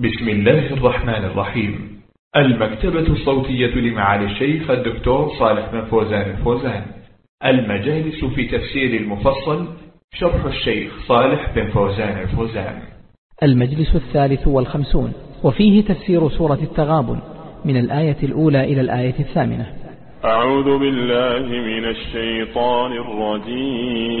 بسم الله الرحمن الرحيم. المكتبة الصوتية لمعالي الشيخ الدكتور صالح بن فوزان الفوزان. المجالس في تفسير المفصل شرح الشيخ صالح بن فوزان الفوزان. المجلس الثالث والخمسون. وفيه تفسير سورة التغابن من الآية الأولى إلى الآية الثامنة. أعوذ بالله من الشيطان الرجيم.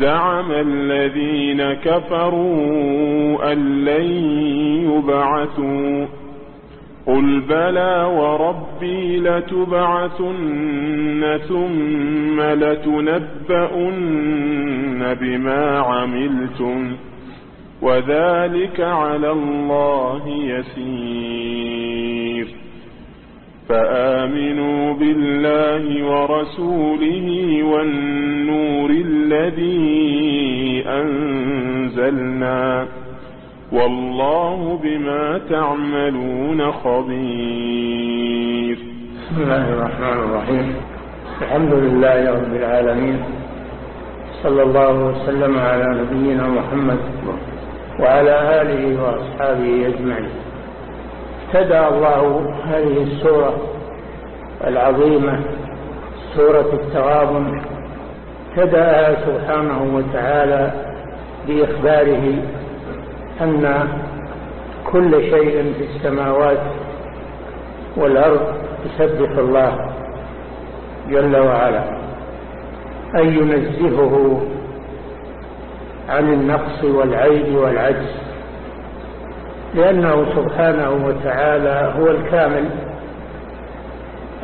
زعم الذين كفروا أن لن يبعثوا. قل بلى وربي لتبعثن ثم لتنبؤن بما عملتم وذلك على الله يسير. فآمنوا بالله ورسوله والنور الذي أنزلنا والله بما تعملون خبير. بسم الله الرحمن الرحيم. الحمد لله رب العالمين. صلى الله وسلم على نبينا محمد وعلى آله وأصحابه أجمعين. ابتدأ الله هذه السورة العظيمة سورة التغابن ابتدأها سبحانه وتعالى بإخباره أن كل شيء في السماوات والأرض يسبح الله جل وعلا أن ينزهه عن النقص والعيب والعجز. لأنه سبحانه وتعالى هو الكامل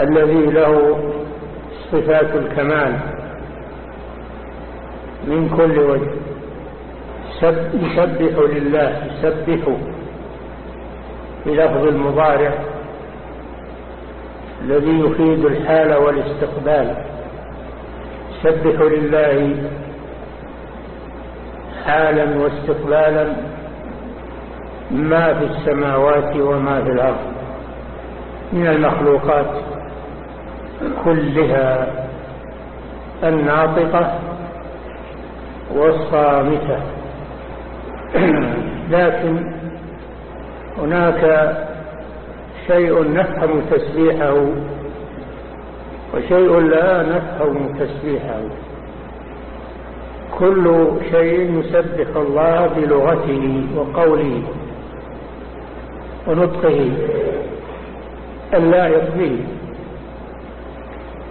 الذي له صفات الكمال من كل وجه. يسبح لله يسبح بلفظ المضارع الذي يفيد الحال والاستقبال. يسبح لله حالا واستقبالا ما في السماوات وما في الأرض من المخلوقات كلها الناطقة والصامتة. لكن هناك شيء نفهم تسبيحه وشيء لا نفهم تسبيحه. كل شيء يسبح الله بلغته وقوله ونطقه اللائق به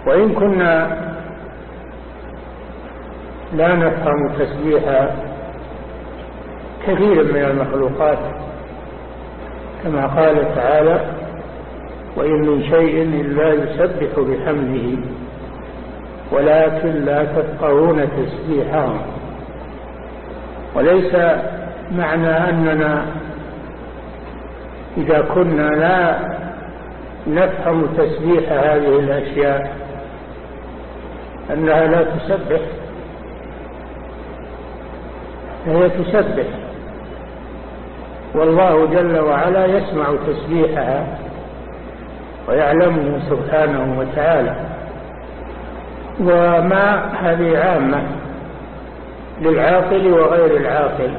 وإن كنا لا نفهم تسبيح كثير من المخلوقات كما قال تعالى وإن من شيء إلا يسبح بحمده ولكن لا تفقهون تسبيحهم وليس معنى أننا إذا كنا لا نفهم تسبيح هذه الأشياء أنها لا تسبح. فهي تسبح. والله جل وعلا يسمع تسبيحها ويعلمه سبحانه وتعالى. وما هذه عامة للعاقل وغير العاقل.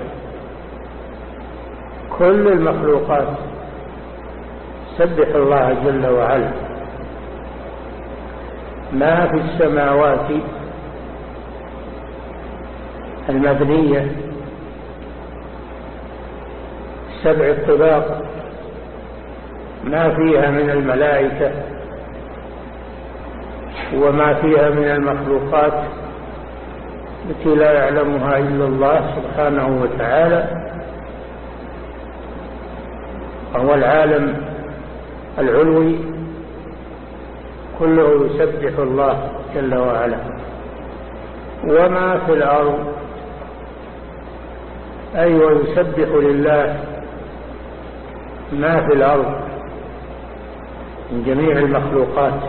كل المخلوقات سبح الله جل وعلا. ما في السماوات المبنية؟ سبع الطباق. ما فيها من الملائكة وما فيها من المخلوقات التي لا يعلمها إلا الله سبحانه وتعالى. وهو العالم العلوي كله يسبح الله جل وعلا. وما في الأرض أي ويسبح لله ما في الأرض من جميع المخلوقات.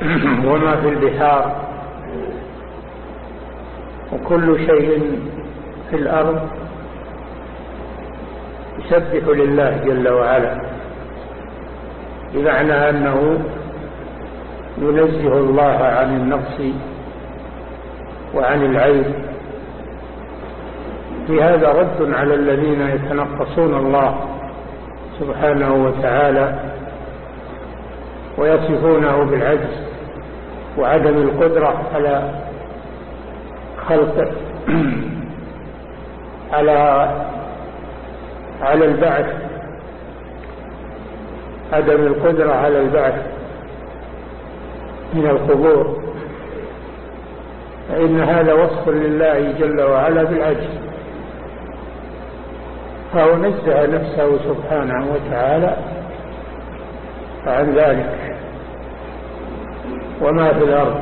وما في البحار وكل شيء في الأرض يسبح لله جل وعلا. بمعنى أنه ينزه الله عن النقص وعن العيب في هذا رد على الذين يتنقصون الله سبحانه وتعالى ويصفونه بالعجز وعدم القدرة على خلق على على البعث. عدم القدرة على البعث من القبور. فإن هذا وصف لله جل وعلا بالعجز. فهو نزه نفسه سبحانه وتعالى عن ذلك. وما في الأرض.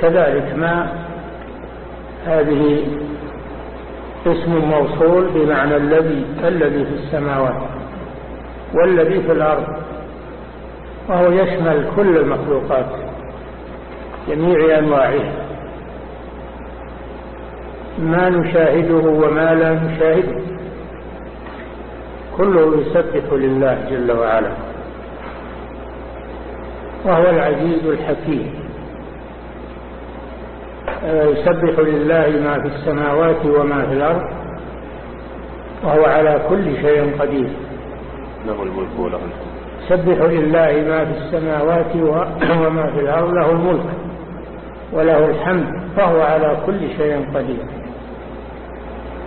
كذلك ما هذه اسم موصول بمعنى الذي الذي في السماوات والذي في الأرض وهو يشمل كل المخلوقات جميع أنواعها. ما نشاهده وما لا نشاهده كله يسبح لله جل وعلا وهو العزيز الحكيم. يسبح لله ما في السماوات وما في الأرض وهو على كل شيء قدير. له الملك وله الحمد. سبح لله ما في السماوات وما في الأرض له الملك وله الحمد فهو على كل شيء قدير.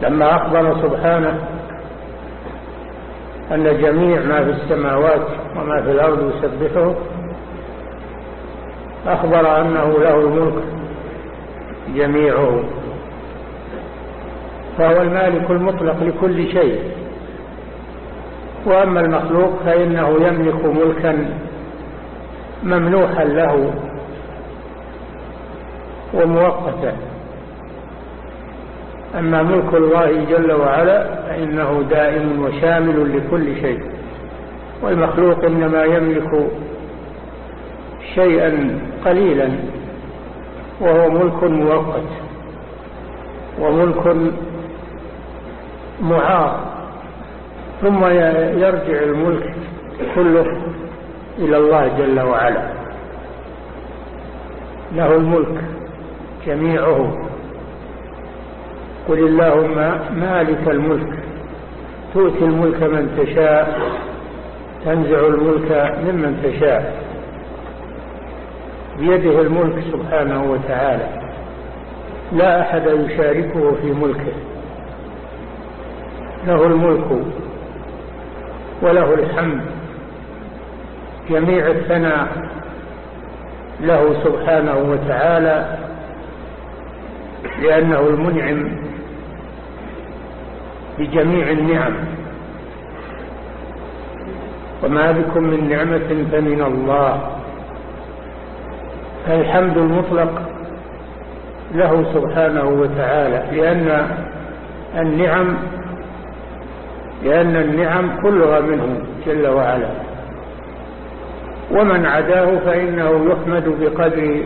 لما أخبر سبحانه أن جميع ما في السماوات وما في الأرض يسبحه أخبر أنه له الملك جميعه. فهو المالك المطلق لكل شيء. وأما المخلوق فإنه يملك ملكا ممنوحا له ومؤقتا. أما ملك الله جل وعلا فإنه دائم وشامل لكل شيء. والمخلوق إنما يملك شيئا قليلا. وهو ملك مؤقت وملك معار. ثم يرجع الملك كله إلى الله جل وعلا. له الملك جميعه. قل اللهم مالك الملك. تؤتي الملك من تشاء. تنزع الملك ممن تشاء. بيده الملك سبحانه وتعالى. لا أحد يشاركه في ملكه. له الملك وله الحمد. جميع الثناء له سبحانه وتعالى لأنه المنعم بجميع النعم. وما بكم من نعمة فمن الله. الحمد المطلق له سبحانه وتعالى لأن النعم لأن النعم كلها منه جل وعلا. ومن عداه فإنه يحمد بقدر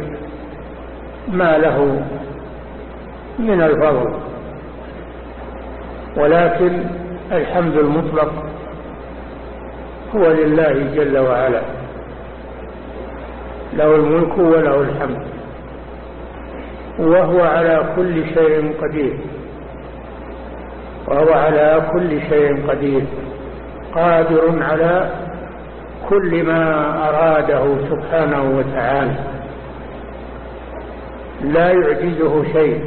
ما له من الفضل. ولكن الحمد المطلق هو لله جل وعلا. له الملك وله الحمد. وهو على كل شيء قدير. وهو على كل شيء قدير. قادر على كل ما أراده سبحانه وتعالى. لا يعجزه شيء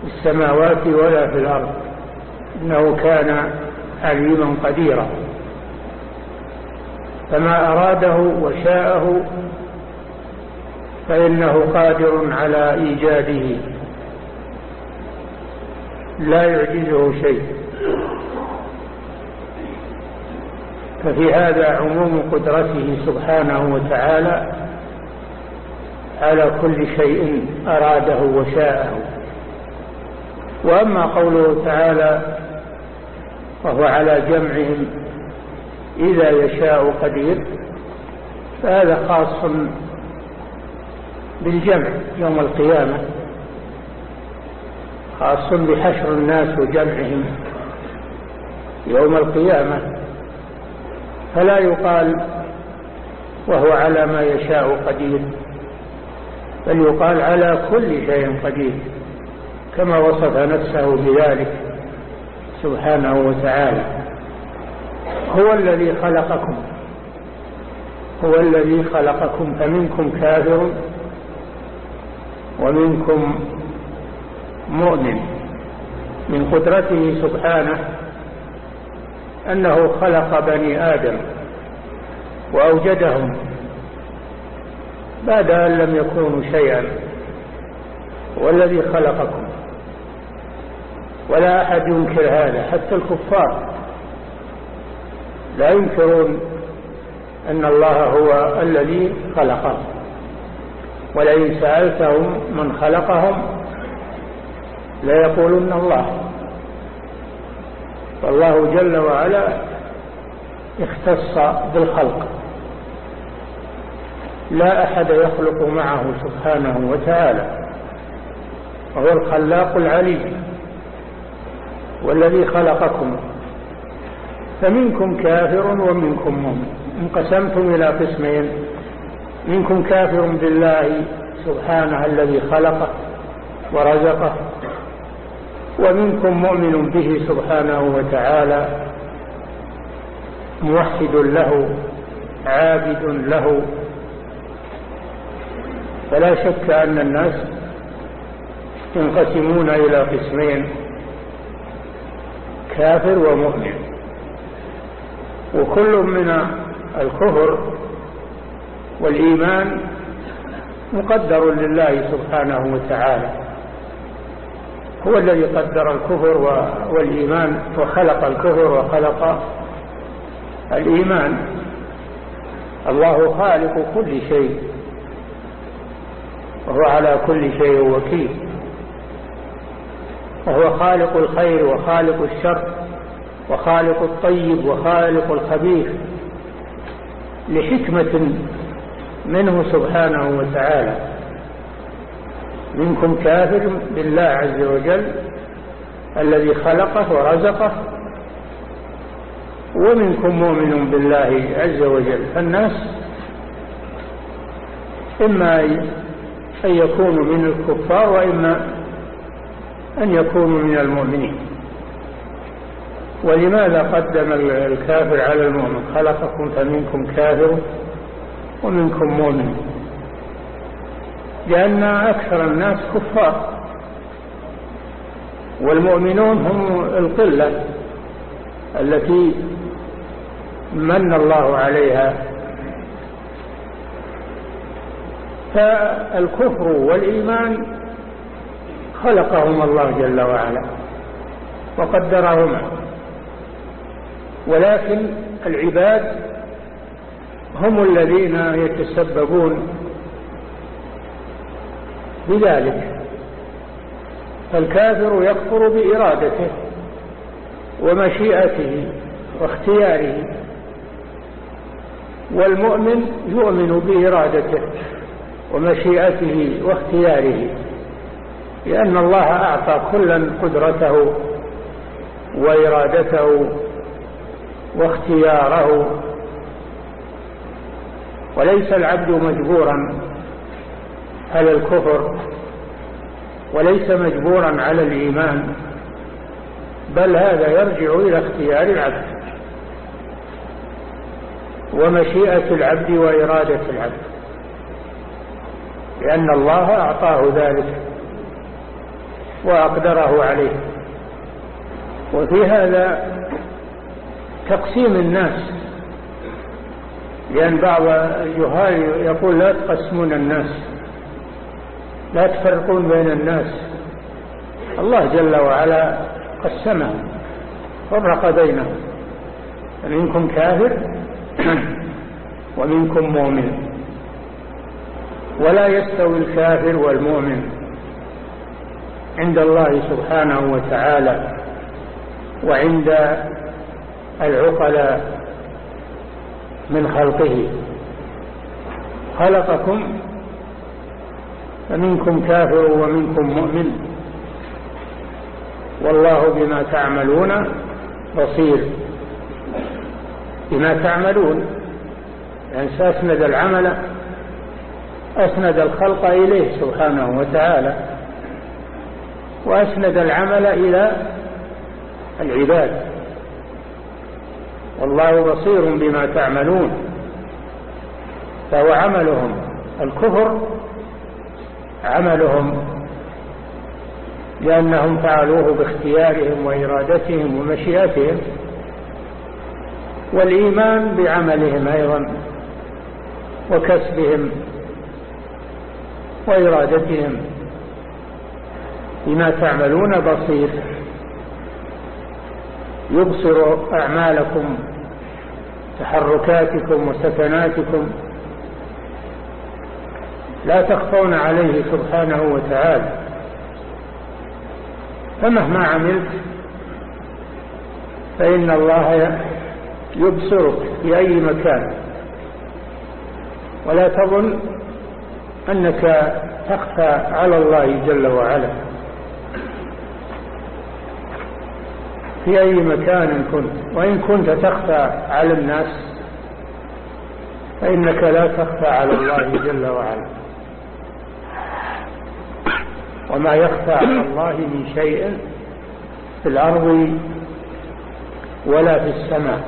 في السماوات ولا في الأرض. إنه كان عليما قديرا. فما أراده وشاءه فإنه قادر على إيجاده. لا يعجزه شيء. ففي هذا عموم قدرته سبحانه وتعالى على كل شيء أراده وشاءه. وأما قوله تعالى وهو على جمعهم إذا يشاء قدير فهذا خاص بالجمع يوم القيامة خاص بحشر الناس وجمعهم يوم القيامة. فلا يقال وهو على ما يشاء قدير بل يقال على كل شيء قدير كما وصف نفسه بذلك سبحانه وتعالى. هو الذي خلقكم. هو الذي خلقكم. فمنكم كافر ومنكم مؤمن. من قدرته سبحانه أنه خلق بني آدم وأوجدهم. بعد أن لم يكونوا شيئا والذي خلقكم. ولا أحد ينكر هذا حتى الكفار. لا ينكرون أن الله هو الذي خلقهم ولئن سألتهم من خلقهم ليقولن الله. فالله جل وعلا اختص بالخلق. لا أحد يخلق معه سبحانه وتعالى وهو الخلاق العليم والذي خلقكم. فمنكم كافر ومنكم مؤمن. انقسمتم إلى قسمين. منكم كافر بالله سبحانه الذي خلقه ورزقه ومنكم مؤمن به سبحانه وتعالى موحد له عابد له. فلا شك أن الناس ينقسمون إلى قسمين كافر ومؤمن. وكل من الكفر والإيمان مقدر لله سبحانه وتعالى. هو الذي قدر الكفر والإيمان وخلق الكفر وخلق الإيمان. الله خالق كل شيء وهو على كل شيء وكيل. وهو خالق الخير وخالق الشر. وخالق الطيب وخالق الخبيث لحكمة منه سبحانه وتعالى. منكم كافر بالله عز وجل الذي خلقه ورزقه ومنكم مؤمن بالله عز وجل. فالناس إما أن يكونوا من الكفار وإما أن يكونوا من المؤمنين. ولماذا قدم الكافر على المؤمن؟ خلقكم فمنكم كافر ومنكم مؤمن. لأن أكثر الناس كفار. والمؤمنون هم القلة التي من الله عليها. فالكفر والإيمان خلقهما الله جل وعلا وقدرهما. ولكن العباد هم الذين يتسببون بذلك. فالكافر يكفر بإرادته ومشيئته واختياره والمؤمن يؤمن بإرادته ومشيئته واختياره لأن الله أعطى كلا قدرته وإرادته واختياره. وليس العبد مجبورا على الكفر وليس مجبورا على الإيمان بل هذا يرجع إلى اختيار العبد ومشيئة العبد وإرادة العبد لأن الله أعطاه ذلك وأقدره عليه. وفي هذا تقسيم الناس. لأن بعض الجهال يقول لا تقسمون الناس لا تفرقون بين الناس. الله جل وعلا قسمهم فرق بينهم. فمنكم كافر ومنكم مؤمن. ولا يستوي الكافر والمؤمن عند الله سبحانه وتعالى وعند العقلاء من خلقه. خلقكم فمنكم كافر ومنكم مؤمن. والله بما تعملون بصير. بما تعملون. يعني سأسند العمل أسند الخلق إليه سبحانه وتعالى. وأسند العمل إلى العباد. والله بصير بما تعملون. فهو عملهم. الكفر عملهم لأنهم فعلوه باختيارهم وإرادتهم ومشيئتهم والإيمان بعملهم أيضا وكسبهم وإرادتهم. بما تعملون بصير. يبصر أعمالكم تحركاتكم وسكناتكم. لا تخفون عليه سبحانه وتعالى. فمهما عملت فإن الله يبصرك في أي مكان. ولا تظن أنك تخفى على الله جل وعلا. في أي مكان كنت. وإن كنت تخفى على الناس فإنك لا تخفى على الله جل وعلا. وما يخفى على الله من شيء في الأرض ولا في السماء.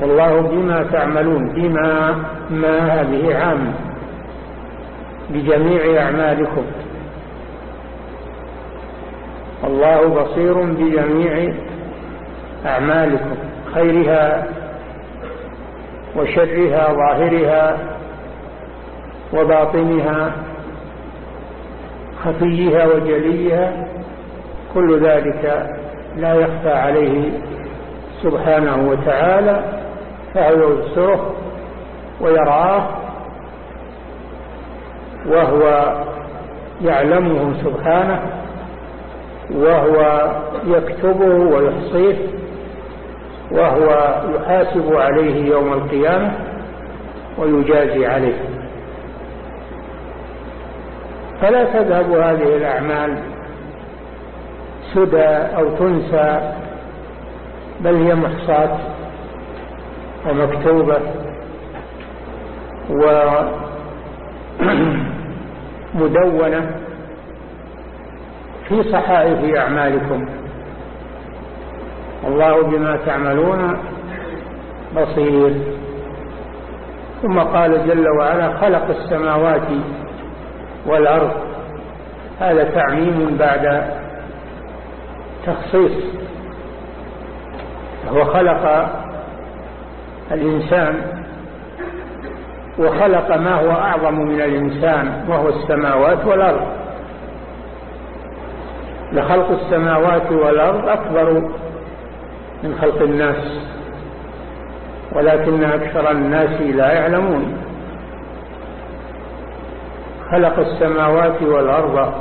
والله بما تعملون بما ما هذه عام بجميع أعمالكم. الله بصير بجميع أعمالكم خيرها وشرها ظاهرها وباطنها خفيها وجليها كل ذلك لا يخفى عليه سبحانه وتعالى فهو يبصره ويراه وهو يعلمه سبحانه وهو يكتبه ويحصيه وهو يحاسب عليه يوم القيامة ويجازي عليه. فلا تذهب هذه الأعمال سدى أو تنسى بل هي محصاة ومكتوبة ومدونة في صحائف أعمالكم. الله بما تعملون بصير. ثم قال جل وعلا خلق السماوات والأرض. هذا تعميم بعد تخصيص. هو خلق الإنسان وخلق ما هو أعظم من الإنسان وهو السماوات والأرض. لخلق السماوات والأرض أكبر من خلق الناس ولكن أكثر الناس لا يعلمون. خلق السماوات والأرض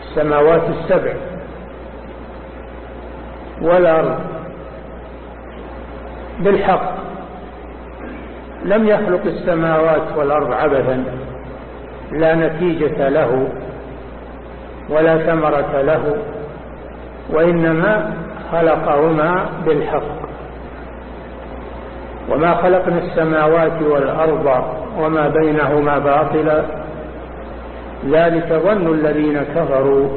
السماوات السبع والأرض بالحق. لم يخلق السماوات والأرض عبثا لا نتيجة له. ولا ثمرة له وإنما خلقهما بالحق. وما خلقنا السماوات والأرض وما بينهما باطلا ذلك ظن الذين كفروا.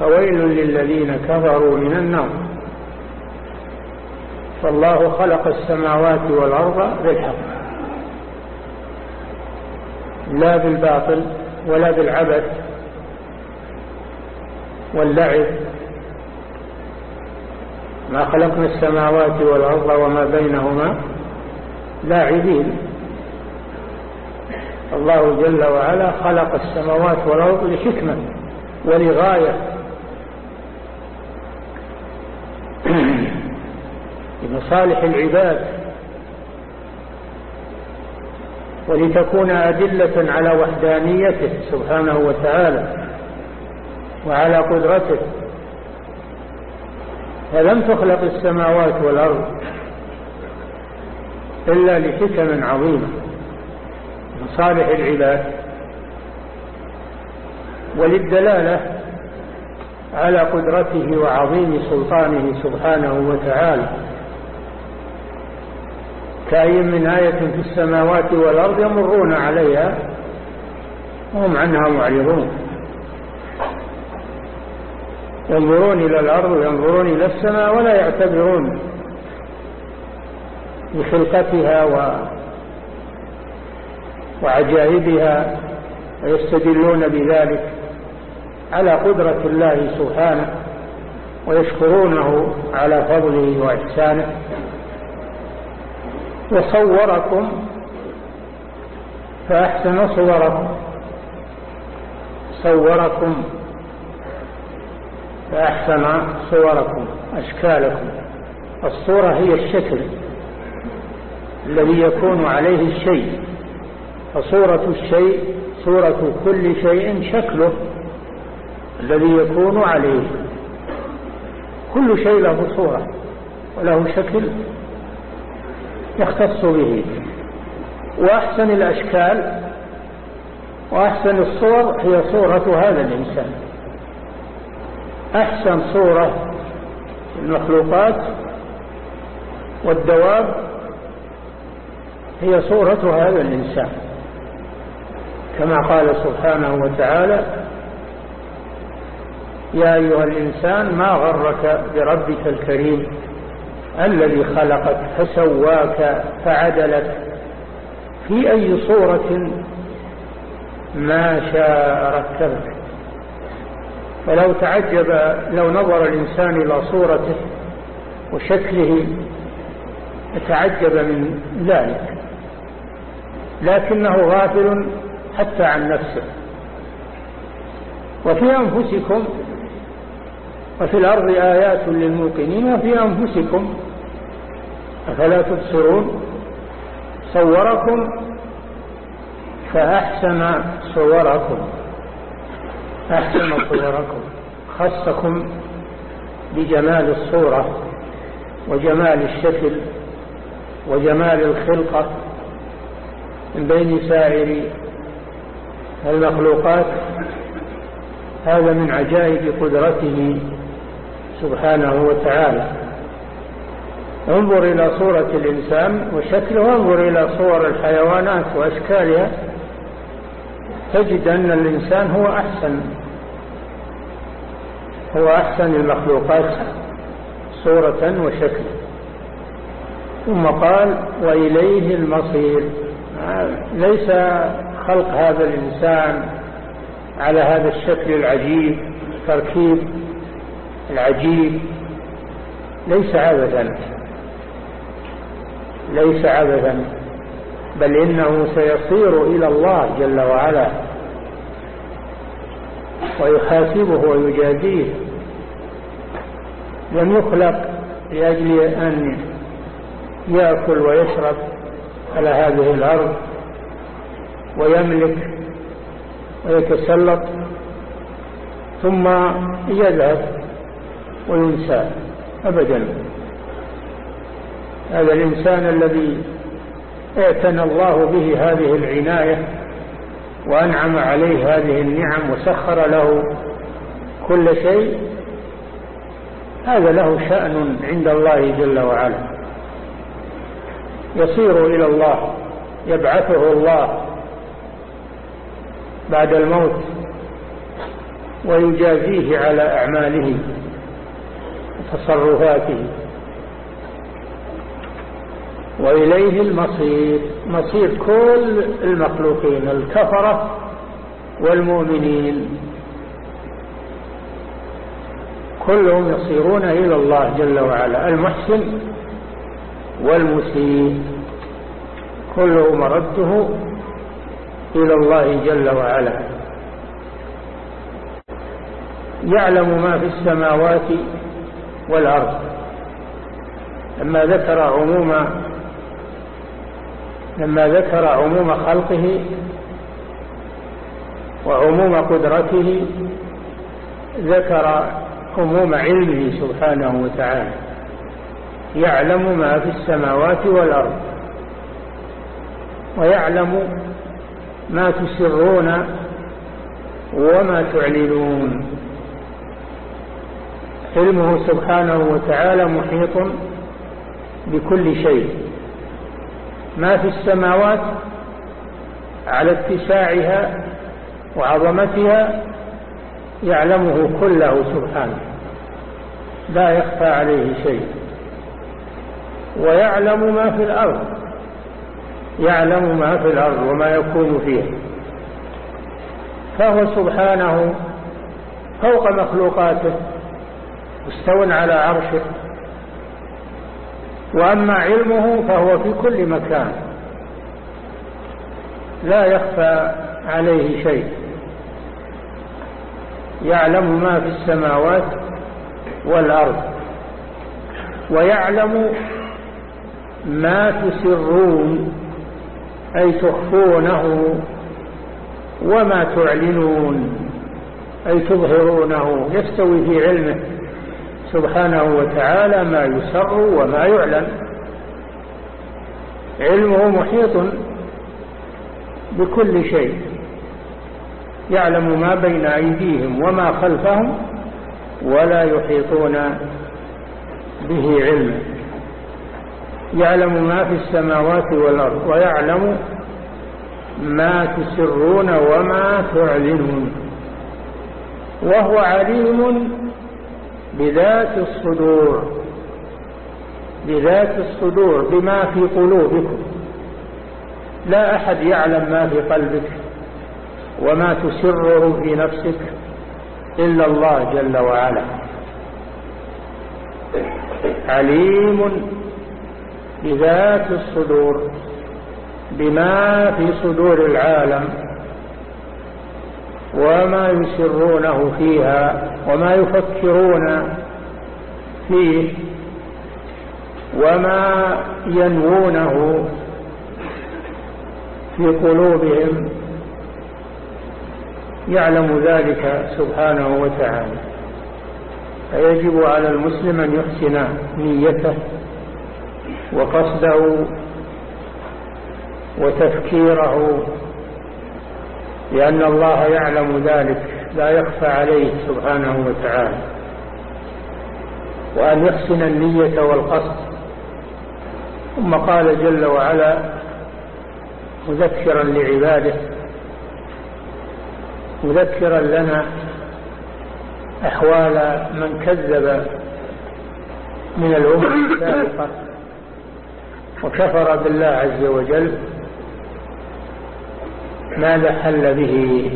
فويل للذين كفروا من النار. فالله خلق السماوات والأرض بالحق لا بالباطل ولا بالعبث واللعب. ما خلقنا السماوات والأرض وما بينهما لاعبين. الله جل وعلا خلق السماوات والأرض لحكمة ولغاية. لمصالح العباد. ولتكون أدلة على وحدانيته سبحانه وتعالى. وعلى قدرته. فلم تخلق السماوات والأرض إلا لحكم عظيمة مصالح العباد وللدلالة على قدرته وعظيم سلطانه سبحانه وتعالى. كأي من آية في السماوات والأرض يمرون عليها وهم عنها معرضون. ينظرون إلى الأرض وينظرون إلى السماء ولا يعتبرون بخلقتها و وعجائبها ويستدلون بذلك على قدرة الله سبحانه ويشكرونه على فضله وإحسانه. وصوركم فأحسن صوركم. صوركم. فأحسن صوركم أشكالكم. الصورة هي الشكل الذي يكون عليه الشيء. فصورة الشيء صورة كل شيء شكله الذي يكون عليه. كل شيء له صورة وله شكل يختص به. وأحسن الأشكال وأحسن الصور هي صورة هذا الإنسان. أحسن صورة المخلوقات والدواب هي صورة هذا الإنسان. كما قال سبحانه وتعالى يا أيها الإنسان ما غرك بربك الكريم الذي خلقك فسواك فعدلك؟ في أي صورة ما شاء ركبك؟ ولو تعجب لو نظر الإنسان إلى صورته وشكله تعجب من ذلك. لكنه غافل حتى عن نفسه. وفي أنفسكم وفي الأرض آيات للموقنين وفي أنفسكم أفلا تبصرون؟ صوركم فأحسن صوركم. أحسن صوركم. خصكم بجمال الصورة وجمال الشكل وجمال الخلقة من بين سائر المخلوقات. هذا من عجائب قدرته سبحانه وتعالى. انظر إلى صورة الإنسان وشكله. وانظر إلى صور الحيوانات وأشكالها. تجد أن الإنسان هو أحسن. هو أحسن المخلوقات صورة وشكلا ثم قال وإليه المصير. ليس خلق هذا الإنسان على هذا الشكل العجيب تركيب العجيب. ليس عبثا. ليس عبثا. بل إنه سيصير إلى الله جل وعلا ويحاسبه ويجازيه لم يخلق لأجل أن يأكل ويشرب على هذه الأرض ويملك ويتسلط ثم يذهب وينسى أبدا. هذا الإنسان الذي اعتنى الله به هذه العناية وأنعم عليه هذه النعم وسخر له كل شيء هذا له شأن عند الله جل وعلا. يصير إلى الله يبعثه الله بعد الموت ويجازيه على أعماله وتصرفاته. وإليه المصير مصير كل المخلوقين الكفرة والمؤمنين. كلهم يصيرون إلى الله جل وعلا المحسن والمسيء. كله مرده إلى الله جل وعلا. يعلم ما في السماوات والأرض. لما ذكر عموم لما ذكر عموم خلقه وعموم قدرته ذكر عموم علمه سبحانه وتعالى. يعلم ما في السماوات والأرض ويعلم ما تسرون وما تعلنون. علمه سبحانه وتعالى محيط بكل شيء. ما في السماوات على اتساعها وعظمتها يعلمه كله سبحانه. لا يخفى عليه شيء. ويعلم ما في الأرض. يعلم ما في الأرض وما يكون فيها. فهو سبحانه فوق مخلوقاته مستو على عرشه وأما علمه فهو في كل مكان. لا يخفى عليه شيء. يعلم ما في السماوات والأرض. ويعلم ما تسرون أي تخفونه وما تعلنون أي تظهرونه. يستوي في علمه. سبحانه وتعالى ما يسر وما يعلن. علمه محيط بكل شيء يعلم ما بين أيديهم وما خلفهم ولا يحيطون به علما يعلم ما في السماوات والأرض ويعلم ما تسرون وما تعلنون. وهو عليم بذات الصدور. بذات الصدور بما في قلوبكم. لا أحد يعلم ما في قلبك وما تسره في نفسك إلا الله جل وعلا. عليم بذات الصدور بما في صدور العالم. وما يسرونه فيها وما يفكرون فيه وما ينوونه في قلوبهم يعلم ذلك سبحانه وتعالى. فيجب على المسلم أن يحسن نيته وقصده وتفكيره لأن الله يعلم ذلك لا يخفى عليه سبحانه وتعالى. وأن يحسن النية والقصد. ثم قال جل وعلا مذكرا لعباده. مذكرا لنا أحوال من كذب من الأمم السابقة. وكفر بالله عز وجل. ماذا حل به.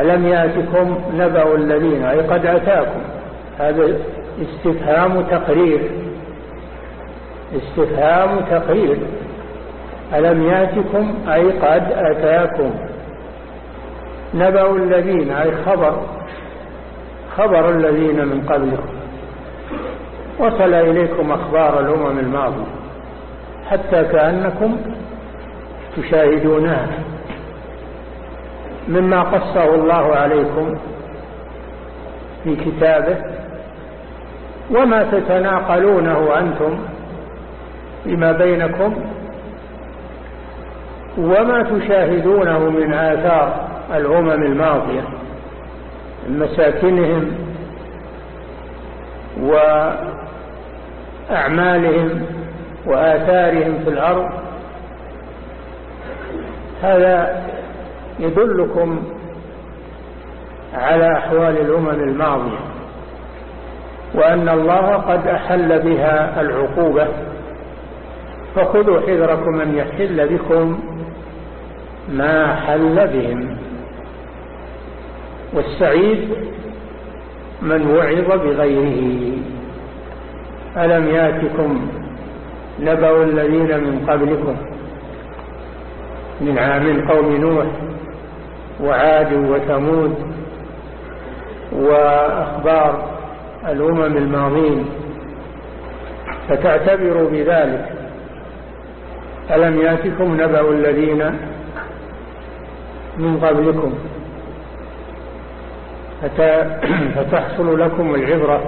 ألم يأتكم نبأ الذين أي قد أتاكم. هذا استفهام تقرير. استفهام تقرير. ألم يأتكم أي قد أتاكم. نبأ الذين أي خبر. خبر الذين من قبلكم وصل إليكم أخبار الأمم الماضية. حتى كأنكم تشاهدونها مما قصه الله عليكم في كتابه وما تتناقلونه أنتم فيما بينكم وما تشاهدونه من آثار الأمم الماضية من مساكنهم وأعمالهم وآثارهم في الأرض هذا يدلكم على أحوال الأمم الماضية وأن الله قد أحل بها العقوبة فخذوا حذركم أن يحل بكم ما حل بهم. والسعيد من وعظ بغيره. ألم يأتكم نبأ الذين من قبلكم؟ من عام قوم نوح وعاد وثمود وأخبار الأمم الماضين فتعتبروا بذلك. ألم يأتكم نبأ الذين من قبلكم؟ فتحصل لكم العبرة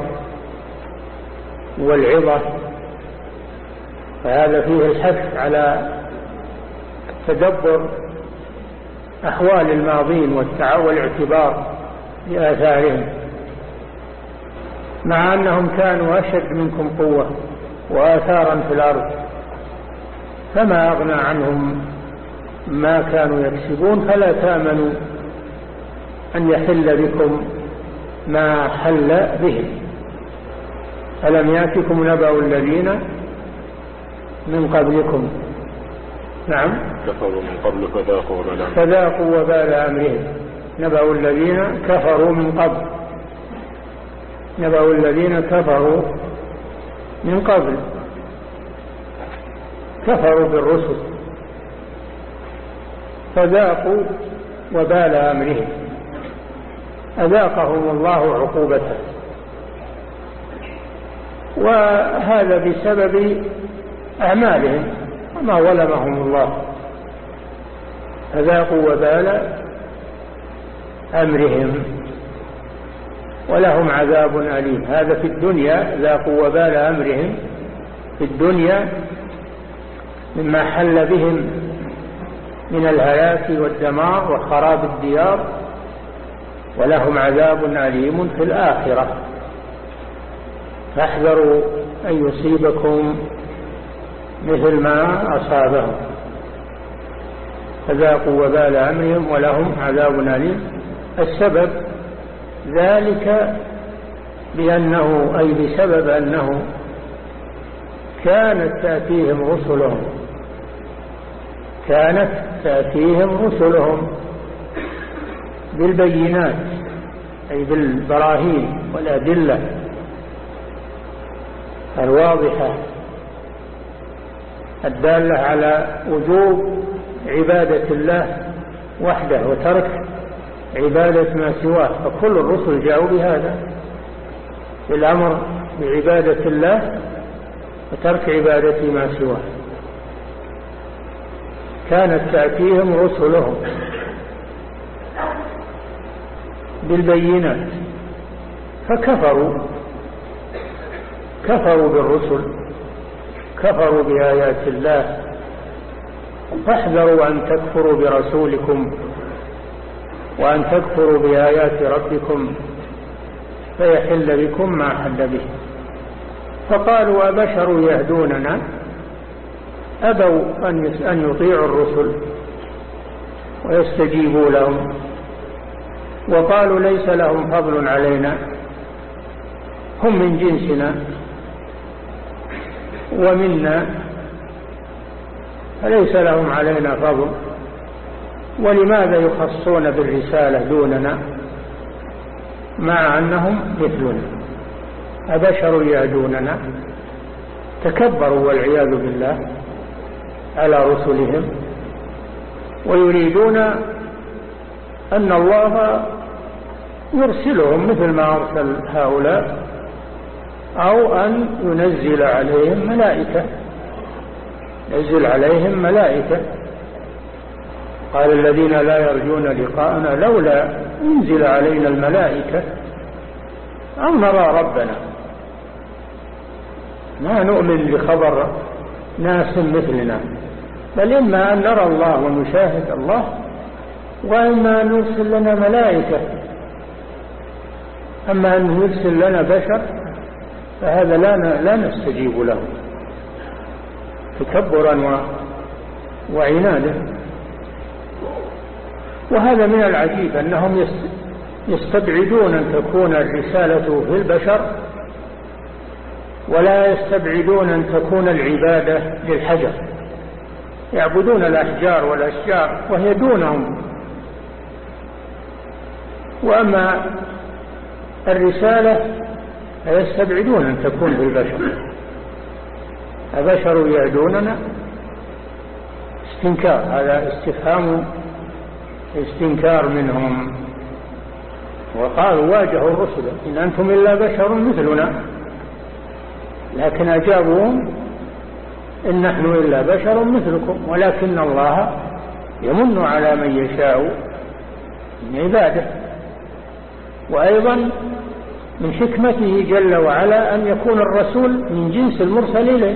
والعظة. فهذا فيه الحث على تدبر أحوال الماضين والاعتبار بآثارهم مع أنهم كانوا أشد منكم قوة وآثارا في الأرض. فما أغنى عنهم ما كانوا يكسبون فلا تأمنوا أن يحل بكم ما حل بهم. ألم يأتكم نبأ الذين من قبلكم؟ نعم. كفروا من قبل فذاقوا وبال فذاقوا وبال أمرهم. نبأ الذين كفروا من قبل. نبأ الذين كفروا من قبل. كفروا بالرسل. فذاقوا وبال أمرهم. أذاقهم الله عقوبته. وهذا بسبب أعمالهم وما ظلمهم الله. فذاقوا وبال أمرهم ولهم عذاب أليم. هذا في الدنيا ذاقوا وبال أمرهم في الدنيا مما حل بهم من الهلاك والدمار وخراب الديار ولهم عذاب أليم في الآخرة. فاحذروا أن يصيبكم مثل ما أصابهم. فذاقوا وبال أمرهم ولهم عذاب أليم. السبب ذلك بأنه أي بسبب أنه كانت تأتيهم رسلهم. كانت تأتيهم رسلهم بالبينات أي بالبراهين والأدلة الواضحة الدالة على وجوب عبادة الله وحده وترك عبادة ما سواه فكل الرسل جاءوا بهذا بالأمر بعبادة الله وترك عبادة ما سواه. كانت تأتيهم رسلهم بالبينات فكفروا كفروا بالرسل كفروا بآيات الله فاحذروا أن تكفروا برسولكم وأن تكفروا بآيات ربكم فيحل بكم ما حل به. فقالوا أبشر يهدوننا؟ أبوا أن يطيعوا الرسل ويستجيبوا لهم. وقالوا ليس لهم فضل علينا هم من جنسنا ومنا. فليس لهم علينا فضل. ولماذا يخصون بالرسالة دوننا مع أنهم مثلنا؟ أبشر يهدوننا تكبروا والعياذ بالله على رسلهم. ويريدون أن الله يرسلهم مثل ما أرسل هؤلاء أو أن ينزل عليهم ملائكة. ينزل عليهم ملائكة. قال الذين لا يرجون لقاءنا لولا أنزل علينا الملائكة. أو نرى ربنا. ما نؤمن بخبر ناس مثلنا بل إما أن نرى الله ونشاهد الله وإما أن يرسل لنا ملائكة. أما أن يرسل لنا بشر فهذا لا لا نستجيب له. تكبرا وعنادا وهذا من العجيب أنهم يستبعدون أن تكون الرسالة في البشر ولا يستبعدون أن تكون العبادة للحجر. يعبدون الأحجار والأشجار وهي دونهم. وأما الرسالة فيستبعدون أن تكون بالبشر أبشر يعدوننا؟ استنكار هذا استفهام استنكار منهم. وقالوا واجهوا الرسل إن أنتم إلا بشر مثلنا. لكن أجابوهم إن نحن إلا بشر مثلكم ولكن الله يمن على من يشاء من عباده. وأيضا من حكمته جل وعلا أن يكون الرسول من جنس المرسل إليه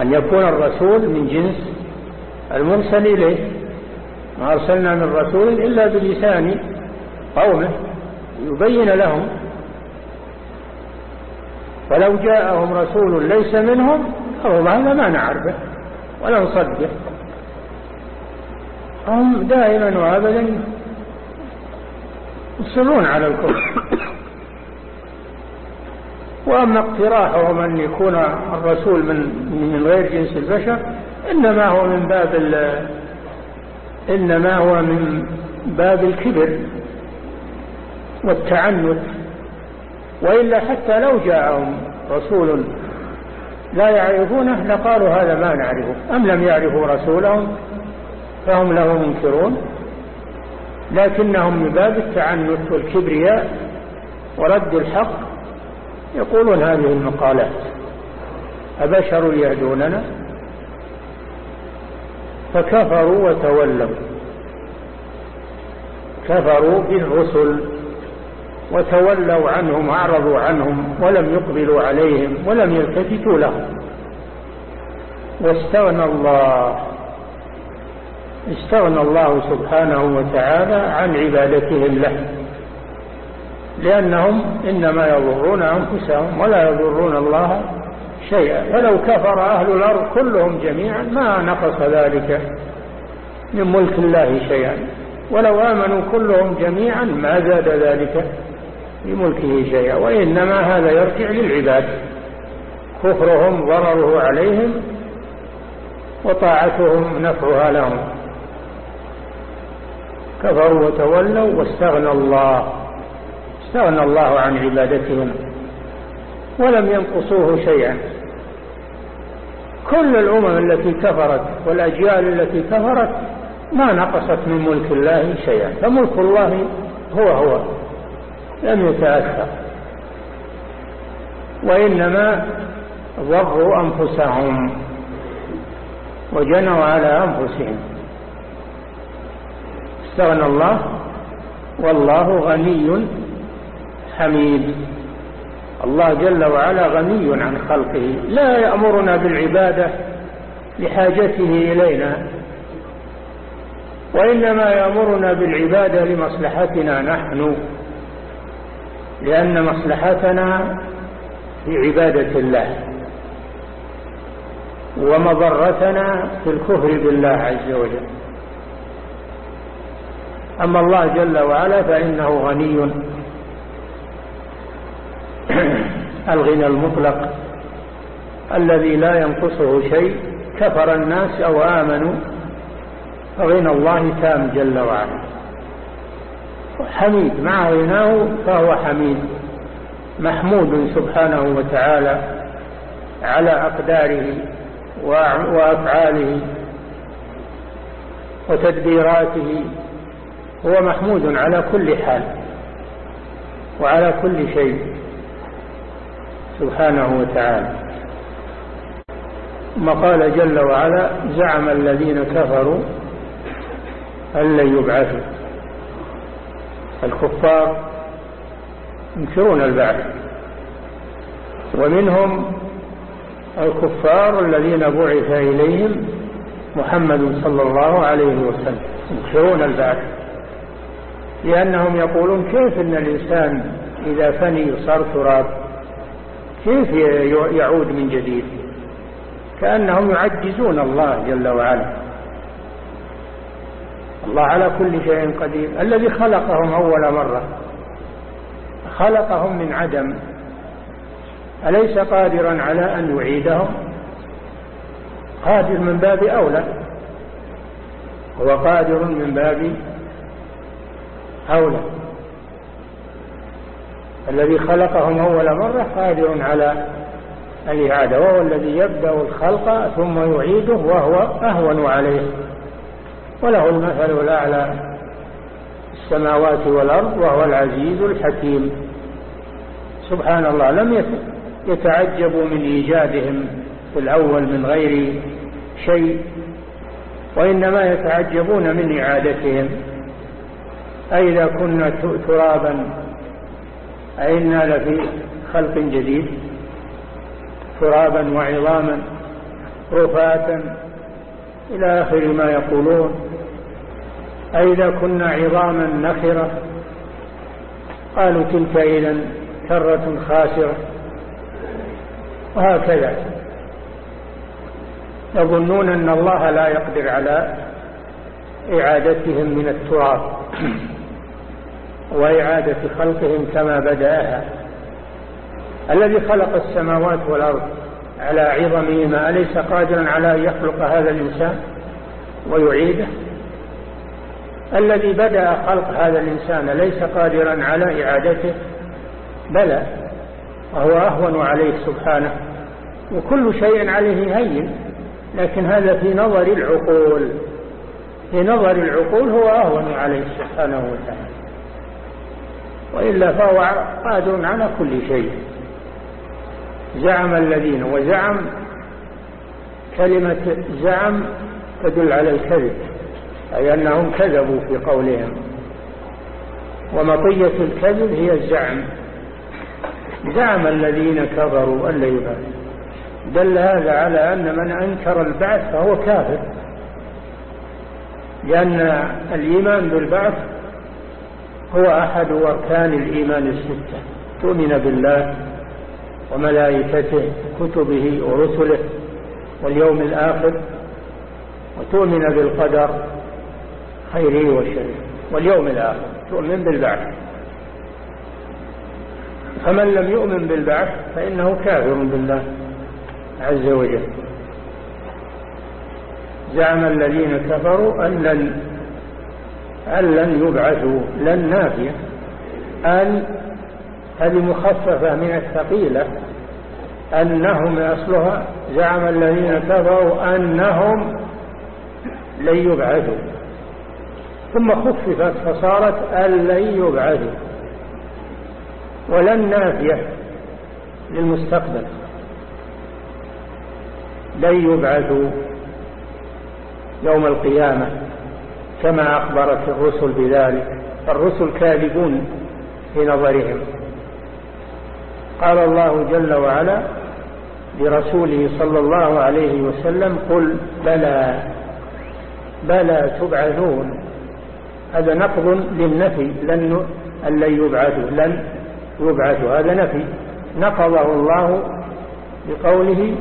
أن يكون الرسول من جنس المرسل إليه ما أرسلنا من رسول إلا بلسان قومه يبين لهم. فلو جاءهم رسول ليس منهم فهو هذا ما نعرفه ولا نصدق. هم دائما وابدا يصرون على الكفر. وأما اقتراحهم أن يكون الرسول من من غير جنس البشر إنما هو من باب إنما هو من باب الكبر والتعنت وإلا حتى لو جاءهم رسول لا يعرفونه لقالوا هذا ما نعرفه أم لم يعرفوا رسولهم فهم له منكرون لكنهم من باب التعنت والكبرياء ورد الحق يقولون هذه المقالات. أبشر يهدوننا؟ فكفروا وتولوا. كفروا بالرسل وتولوا عنهم أعرضوا عنهم ولم يقبلوا عليهم ولم يلتفتوا لهم. واستغنى الله استغنى الله سبحانه وتعالى عن عبادتهم له. لأنهم إنما يضرون أنفسهم ولا يضرون الله شيئا. فلو كفر أهل الأرض كلهم جميعا ما نقص ذلك من ملك الله شيئا. ولو آمنوا كلهم جميعا ما زاد ذلك بملكه شيئا. وإنما هذا يرجع للعباد. كفرهم ضرره عليهم وطاعتهم نفعها لهم. كفروا وتولوا واستغنى الله. استغنى الله عن عبادتهم ولم ينقصوه شيئا. كل الأمم التي كفرت والأجيال التي كفرت ما نقصت من ملك الله شيئا فملك الله هو هو لم يتأثر. وإنما ضروا أنفسهم وجنوا على أنفسهم. استغنى الله والله غني حميد. الله جل وعلا غني عن خلقه لا يأمرنا بالعبادة لحاجته إلينا وإنما يأمرنا بالعبادة لمصلحتنا نحن لأن مصلحتنا في عبادة الله ومضرتنا في الكفر بالله عز وجل. أما الله جل وعلا فإنه غني. الغنى المطلق الذي لا ينقصه شيء كفر الناس أو آمنوا فغنى الله تام جل وعلا. حميد مع غناه فهو حميد. محمود سبحانه وتعالى على أقداره وأفعاله وتدبيراته هو محمود على كل حال وعلى كل شيء. سبحانه وتعالى. ثم قال جل وعلا زعم الذين كفروا أن لن يبعثوا. الكفار ينكرون البعث. ومنهم الكفار الذين بعث إليهم محمد صلى الله عليه وسلم ينكرون البعث. لأنهم يقولون كيف أن الإنسان إذا فني صار تراب؟ كيف يعود من جديد؟ كأنهم يعجزون الله جل وعلا. الله على كل شيء قدير. الذي خلقهم أول مرة. خلقهم من عدم. أليس قادرا على أن يعيدهم؟ قادر من باب أولى. هو قادر من باب أولى. الذي خلقهم أول مرة قادر على الإعادة وهو الذي يبدأ الخلق ثم يعيده وهو أهون عليه. وله المثل الأعلى السماوات والأرض وهو العزيز الحكيم. سبحان الله لم يتعجبوا من إيجادهم في الأول من غير شيء وإنما يتعجبون من إعادتهم. أئذا كنا ترابا أئنا لفي خلق جديد ترابا وعظاما رفاتا إلى آخر ما يقولون. أئذا كنا عظاما نخرة قالوا تلك إذا كرة خاسرة وهكذا. يظنون أن الله لا يقدر على إعادتهم من التراب. وإعادة خلقهم كما بدأها. الذي خلق السماوات والأرض على عظمهما أليس قادرا على أن يخلق هذا الإنسان ويعيده؟ الذي بدأ خلق هذا الإنسان ليس قادرا على إعادته بلى وهو أهون عليه سبحانه. وكل شيء عليه هين لكن هذا في نظر العقول. في نظر العقول هو أهون عليه سبحانه وتعالى. وإلا فهو قادر على كل شيء. زعم الذين وزعم كلمة زعم تدل على الكذب أي أنهم كذبوا في قولهم. ومطية الكذب هي الزعم. زعم الذين كفروا أن لا يبعث دل هذا على أن من أنكر البعث فهو كافر لأن الإيمان بالبعث هو أحد أركان الإيمان الستة. تؤمن بالله وملائكته كتبه ورسله واليوم الآخر وتؤمن بالقدر خيره وشره. واليوم الآخر تؤمن بالبعث. فمن لم يؤمن بالبعث فإنه كافر بالله عز وجل. زعم الذين كفروا أن أن لن يبعثوا لن نافية. أن هذه مخففة من الثقيلة أنهم أصلها زعم الذين كفروا أنهم لن يبعثوا. ثم خففت فصارت أن لن يبعثوا. ولن نافية للمستقبل. لن يبعثوا يوم القيامة. كما أخبرت الرسل بذلك. الرسل كاذبون في نظرهم. قال الله جل وعلا لرسوله صلى الله عليه وسلم قل بلى بلى تبعثون. هذا نقض للنفي لن لن يبعثوا لن يبعثوا. هذا نفي. نقضه الله بقوله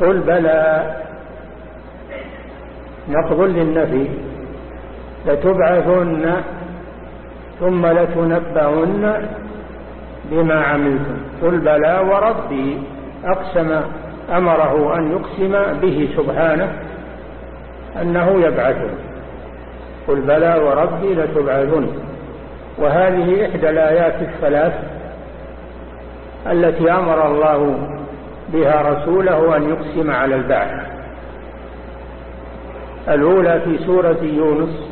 قل بلى. نقض للنفي لتبعثن ثم لتنبعن بما عملتم. قل بلى وربي أقسم أمره أن يقسم به سبحانه أنه يبعثه قل بلى وربي لتبعثن. وهذه إحدى الآيات الثلاث التي أمر الله بها رسوله أن يقسم على البعث. الأولى في سورة يونس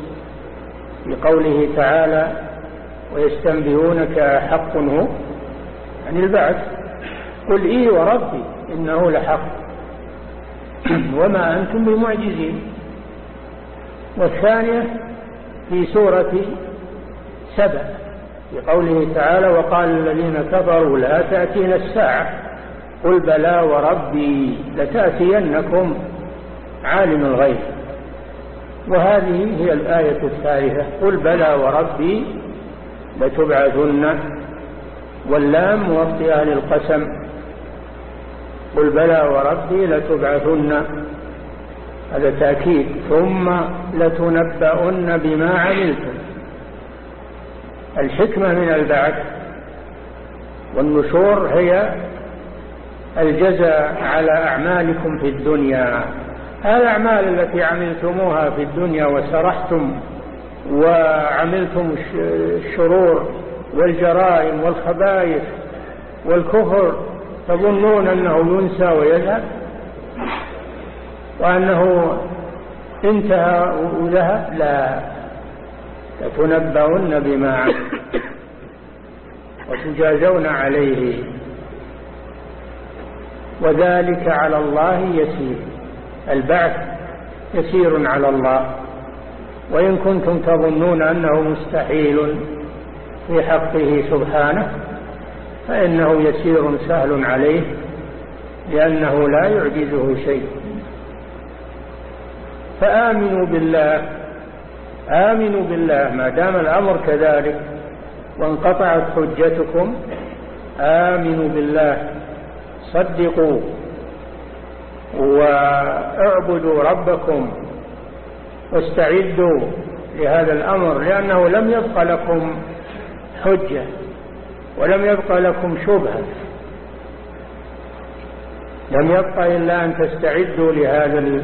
بقوله تعالى ويستنبئونك حق هو؟ عن البعث. قل إي وربي إنه لحق. وما أنتم بمعجزين. والثانية في سورة سبع في قوله تعالى وقال الذين كفروا لا تأتينا الساعة. قل بلى وربي لتأتينكم عالم الغيب. وهذه هي الآية الثالثة قل بلى وربي لتبعثن واللام موطئة للقسم قل بلى وربي لتبعثن هذا تأكيد ثم لتنبؤن بما عملتم. الحكمة من البعث والنشور هي الجزاء على أعمالكم في الدنيا. الأعمال التي عملتموها في الدنيا وسرحتم وعملتم الشرور والجرائم والخبائث والكفر تظنون أنه ينسى ويذهب؟ وأنه انتهى وذهب؟ لا. لتنبؤن بما عملتم وتجازون عليه. وذلك على الله يسير. البعث يسير على الله. وإن كنتم تظنون أنه مستحيل في حقه سبحانه فإنه يسير سهل عليه لأنه لا يعجزه شيء. فآمنوا بالله آمنوا بالله. ما دام الأمر كذلك وانقطعت حجتكم آمنوا بالله. صدقوا. واعبدوا ربكم واستعدوا لهذا الأمر لأنه لم يبق لكم حجة ولم يبق لكم شبهة. لم يبق إلا أن تستعدوا لهذا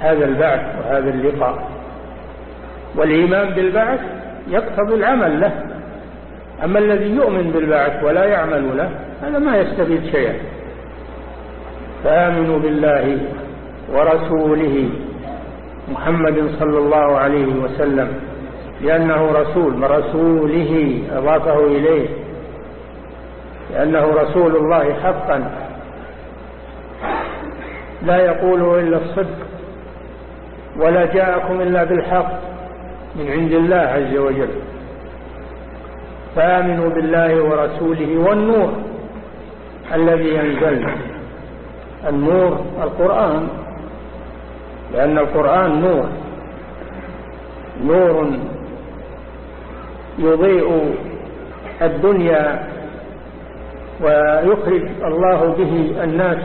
هذا البعث وهذا اللقاء. والإيمان بالبعث يقتضي العمل له. أما الذي يؤمن بالبعث ولا يعمل له هذا ما يستفيد شيئا. فآمنوا بالله ورسوله محمد صلى الله عليه وسلم لأنه رسول رسوله أضافه إليه لأنه رسول الله حقا. لا يقوله إلا الصدق ولا جاءكم إلا بالحق من عند الله عز وجل. فآمنوا بالله ورسوله والنور الذي أنزلنا. النور القرآن. لأن القرآن نور. نور يضيء الدنيا ويخرج الله به الناس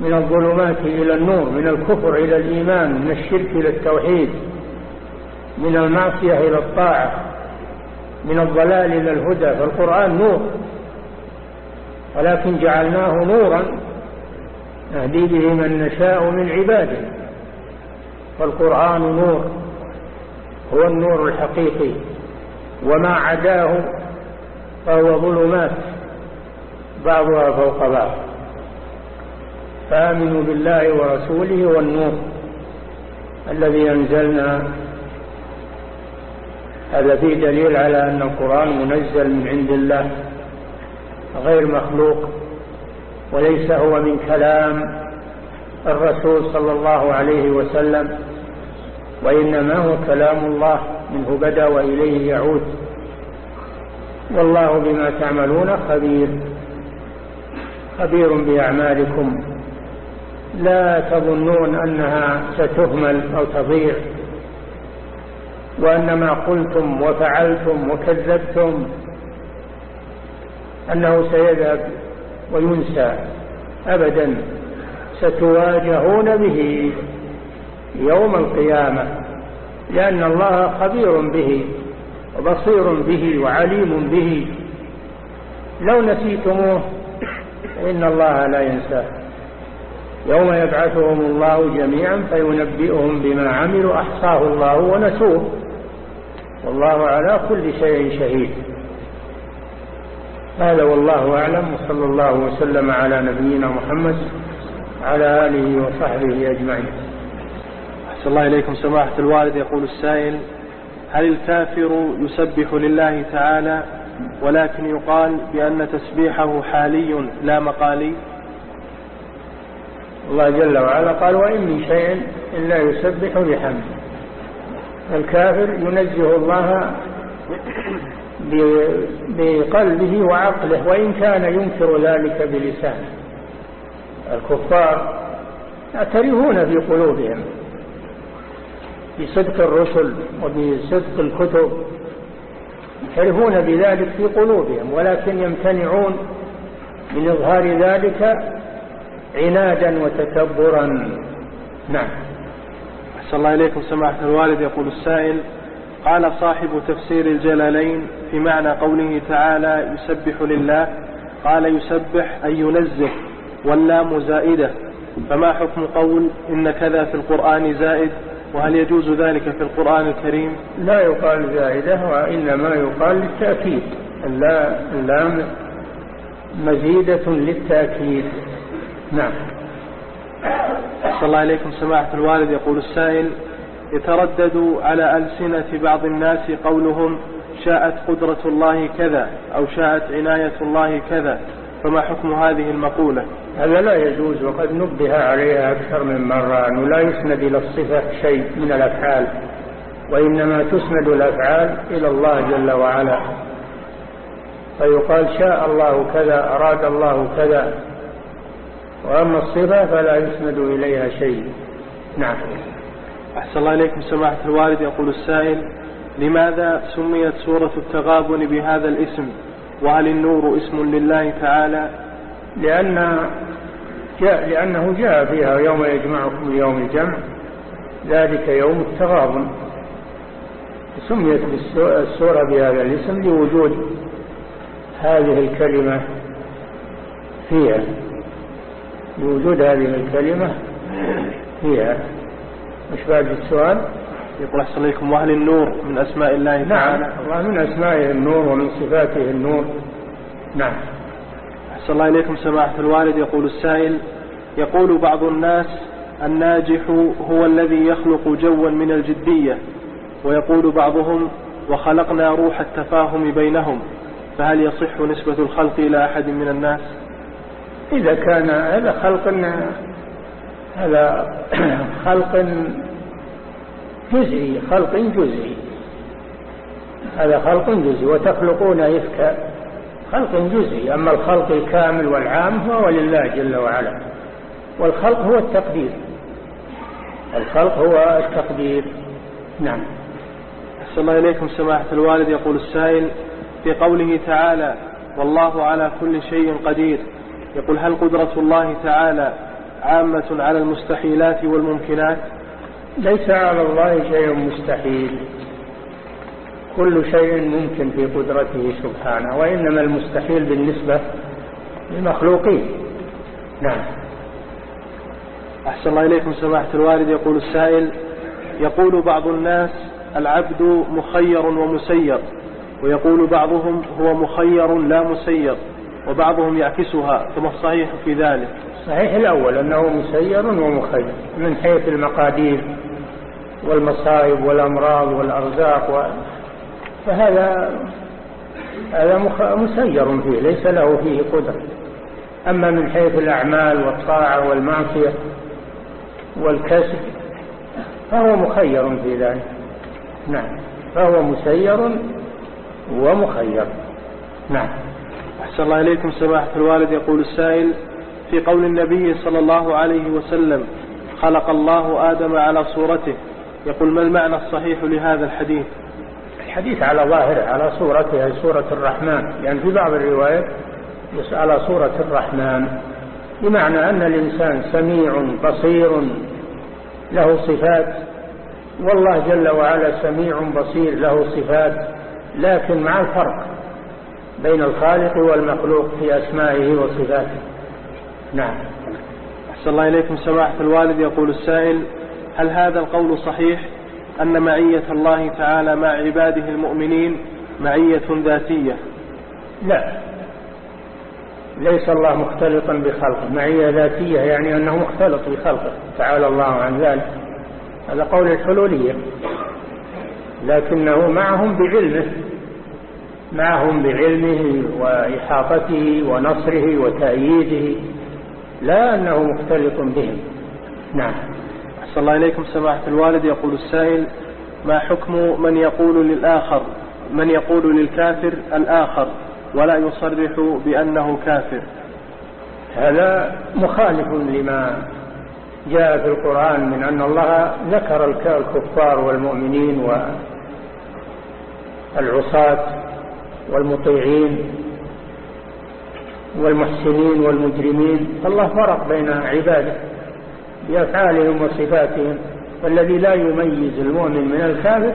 من الظلمات إلى النور من الكفر إلى الإيمان من الشرك إلى التوحيد من المعصية إلى الطاعة من الضلال إلى الهدى. فالقرآن نور. ولكن جعلناه نورا نهدي به من نشاء من عباده. فالقرآن نور هو النور الحقيقي. وما عداه فهو ظلمات بعضها فوق بعض. فآمنوا بالله ورسوله والنور الذي أنزلنا. هذا فيه دليل على أن القرآن منزل من عند الله غير مخلوق. وليس هو من كلام الرسول صلى الله عليه وسلم وإنما هو كلام الله منه بدأ وإليه يعود. والله بما تعملون خبير خبير بأعمالكم. لا تظنون أنها ستهمل أو تضيع. وأن ما قلتم وفعلتم وكذبتم أنه سيذهب وينسى. أبدا ستواجهون به يوم القيامة لأن الله خبير به وبصير به وعليم به. لو نسيتموه فإن الله لا ينساه. يوم يبعثهم الله جميعا فينبئهم بما عملوا أحصاه الله ونسوه. والله على كل شيء شهيد. هذا والله أعلم وصلى الله وسلم على نبينا محمد على آله وصحبه أجمعين. أحسن الله إليكم. سماحة الوالد يقول السائل هل الكافر يسبح لله تعالى ولكن يقال بأن تسبيحه حالي لا مقالي؟ الله جل وعلا قال وإن من شيء إلا يسبح بحمده. الكافر ينزه الله بقلبه وعقله وإن كان ينكر ذلك بلسانه. الكفار يعترفون في قلوبهم بصدق الرسل وبصدق الكتب يعترفون بذلك في قلوبهم ولكن يمتنعون من إظهار ذلك عنادا وتكبرا. نعم. أحسن الله إليكم سماحة الوالد يقول السائل قال صاحب تفسير الجلالين في معنى قوله تعالى يسبح لله قال يسبح أي ينزه واللام زائدة. فما حكم قول إن كذا في القرآن زائد؟ وهل يجوز ذلك في القرآن الكريم؟ لا يقال زائدة وإنما يقال للتأكيد. اللام مزيدة للتأكيد. نعم. صلى الله عليكم. سماحة الوالد يقول السائل يتردد على ألسنة بعض الناس قولهم شاءت قدرة الله كذا أو شاءت عناية الله كذا فما حكم هذه المقولة؟ هذا لا يجوز وقد نبه عليها أكثر من مرة أنه لا يسند إلى الصفة شيء من الأفعال وإنما تسند الأفعال إلى الله جل وعلا. فيقال شاء الله كذا أراد الله كذا وأما الصفة فلا يسند إليها شيء. نعم. أحسن الله إليكم سماحة الوالد. يقول السائل لماذا سميت سورة التغابن بهذا الاسم؟ وهل النور اسم لله تعالى؟ لأن جاء لأنه جاء فيها يوم يجمعكم يوم الجمع ذلك يوم التغابن. سميت السورة بهذا الاسم لوجود هذه الكلمة فيها. لوجود هذه الكلمة فيها. مش بعد السؤال؟ يقول أحسن إليكم وهل النور من أسماء الله نعم. تعالى. نعم الله من أسمائه النور ومن صفاته النور. نعم. أحسن الله إليكم سماحة الوالد. يقول السائل يقول بعض الناس الناجح هو الذي يخلق جوا من الجدية. ويقول بعضهم وخلقنا روح التفاهم بينهم. فهل يصح نسبة الخلق إلى أحد من الناس؟ إذا كان هذا خلق هذا خلق جزئي خلق جزئي. هذا خلق جزئي وتخلقون إفكا خلق جزئي. أما الخلق الكامل والعام هو لله جل وعلا. والخلق هو التقدير. الخلق هو التقدير. نعم. أحسن الله إليكم سماحة الوالد. يقول السائل في قوله تعالى والله على كل شيء قدير. يقول هل قدرة الله تعالى عامة على المستحيلات والممكنات. ليس على الله شيء مستحيل. كل شيء ممكن في قدرته سبحانه وإنما المستحيل بالنسبة للمخلوقين نعم. أحسن الله إليكم سماحة الوالد. يقول السائل يقول بعض الناس العبد مخير ومسير ويقول بعضهم هو مخير لا مسير. وبعضهم يعكسها فما الصحيح في ذلك. صحيح الأول أنه مسير ومخير من حيث المقادير والمصائب والأمراض والأرزاق و... فهذا هذا مسير فيه ليس له فيه قدرة. أما من حيث الأعمال والطاعة والمعصية والكسب فهو مخير في ذلك. نعم. فهو مسير ومخير. نعم. أحسن الله إليكم سماحة الوالد يقول السائل في قول النبي صلى الله عليه وسلم خلق الله آدم على صورته يقول ما المعنى الصحيح لهذا الحديث؟ الحديث على ظاهره على صورته صورة الرحمن. يعني في بعض الروايات على صورة الرحمن. بمعنى أن الإنسان سميع بصير له صفات. والله جل وعلا سميع بصير له صفات. لكن مع الفرق بين الخالق والمخلوق في أسمائه وصفاته. نعم. أحسن الله إليكم سماحة الوالد. يقول السائل هل هذا القول صحيح أن معية الله تعالى مع عباده المؤمنين معية ذاتية؟ لا. ليس الله مختلطا بخلقه. معية ذاتية يعني أنه مختلط بخلقه. تعالى الله عن ذلك. هذا قول الحلولية. لكنه معهم بعلمه. معهم بعلمه وإحاطته ونصره وتأييده لا أنه مختلط بهم. نعم. أحسن الله إليكم سماحة الوالد. يقول السائل ما حكم من يقول للآخر من يقول للكافر الآخر ولا يصرح بأنه كافر؟ هذا مخالف لما جاء في القرآن من أن الله ذكر الكفار والمؤمنين والعصاة. والمطيعين والمحسنين والمجرمين فالله فرق بين عباده بأفعالهم وصفاتهم والذي لا يميز المؤمن من الكافر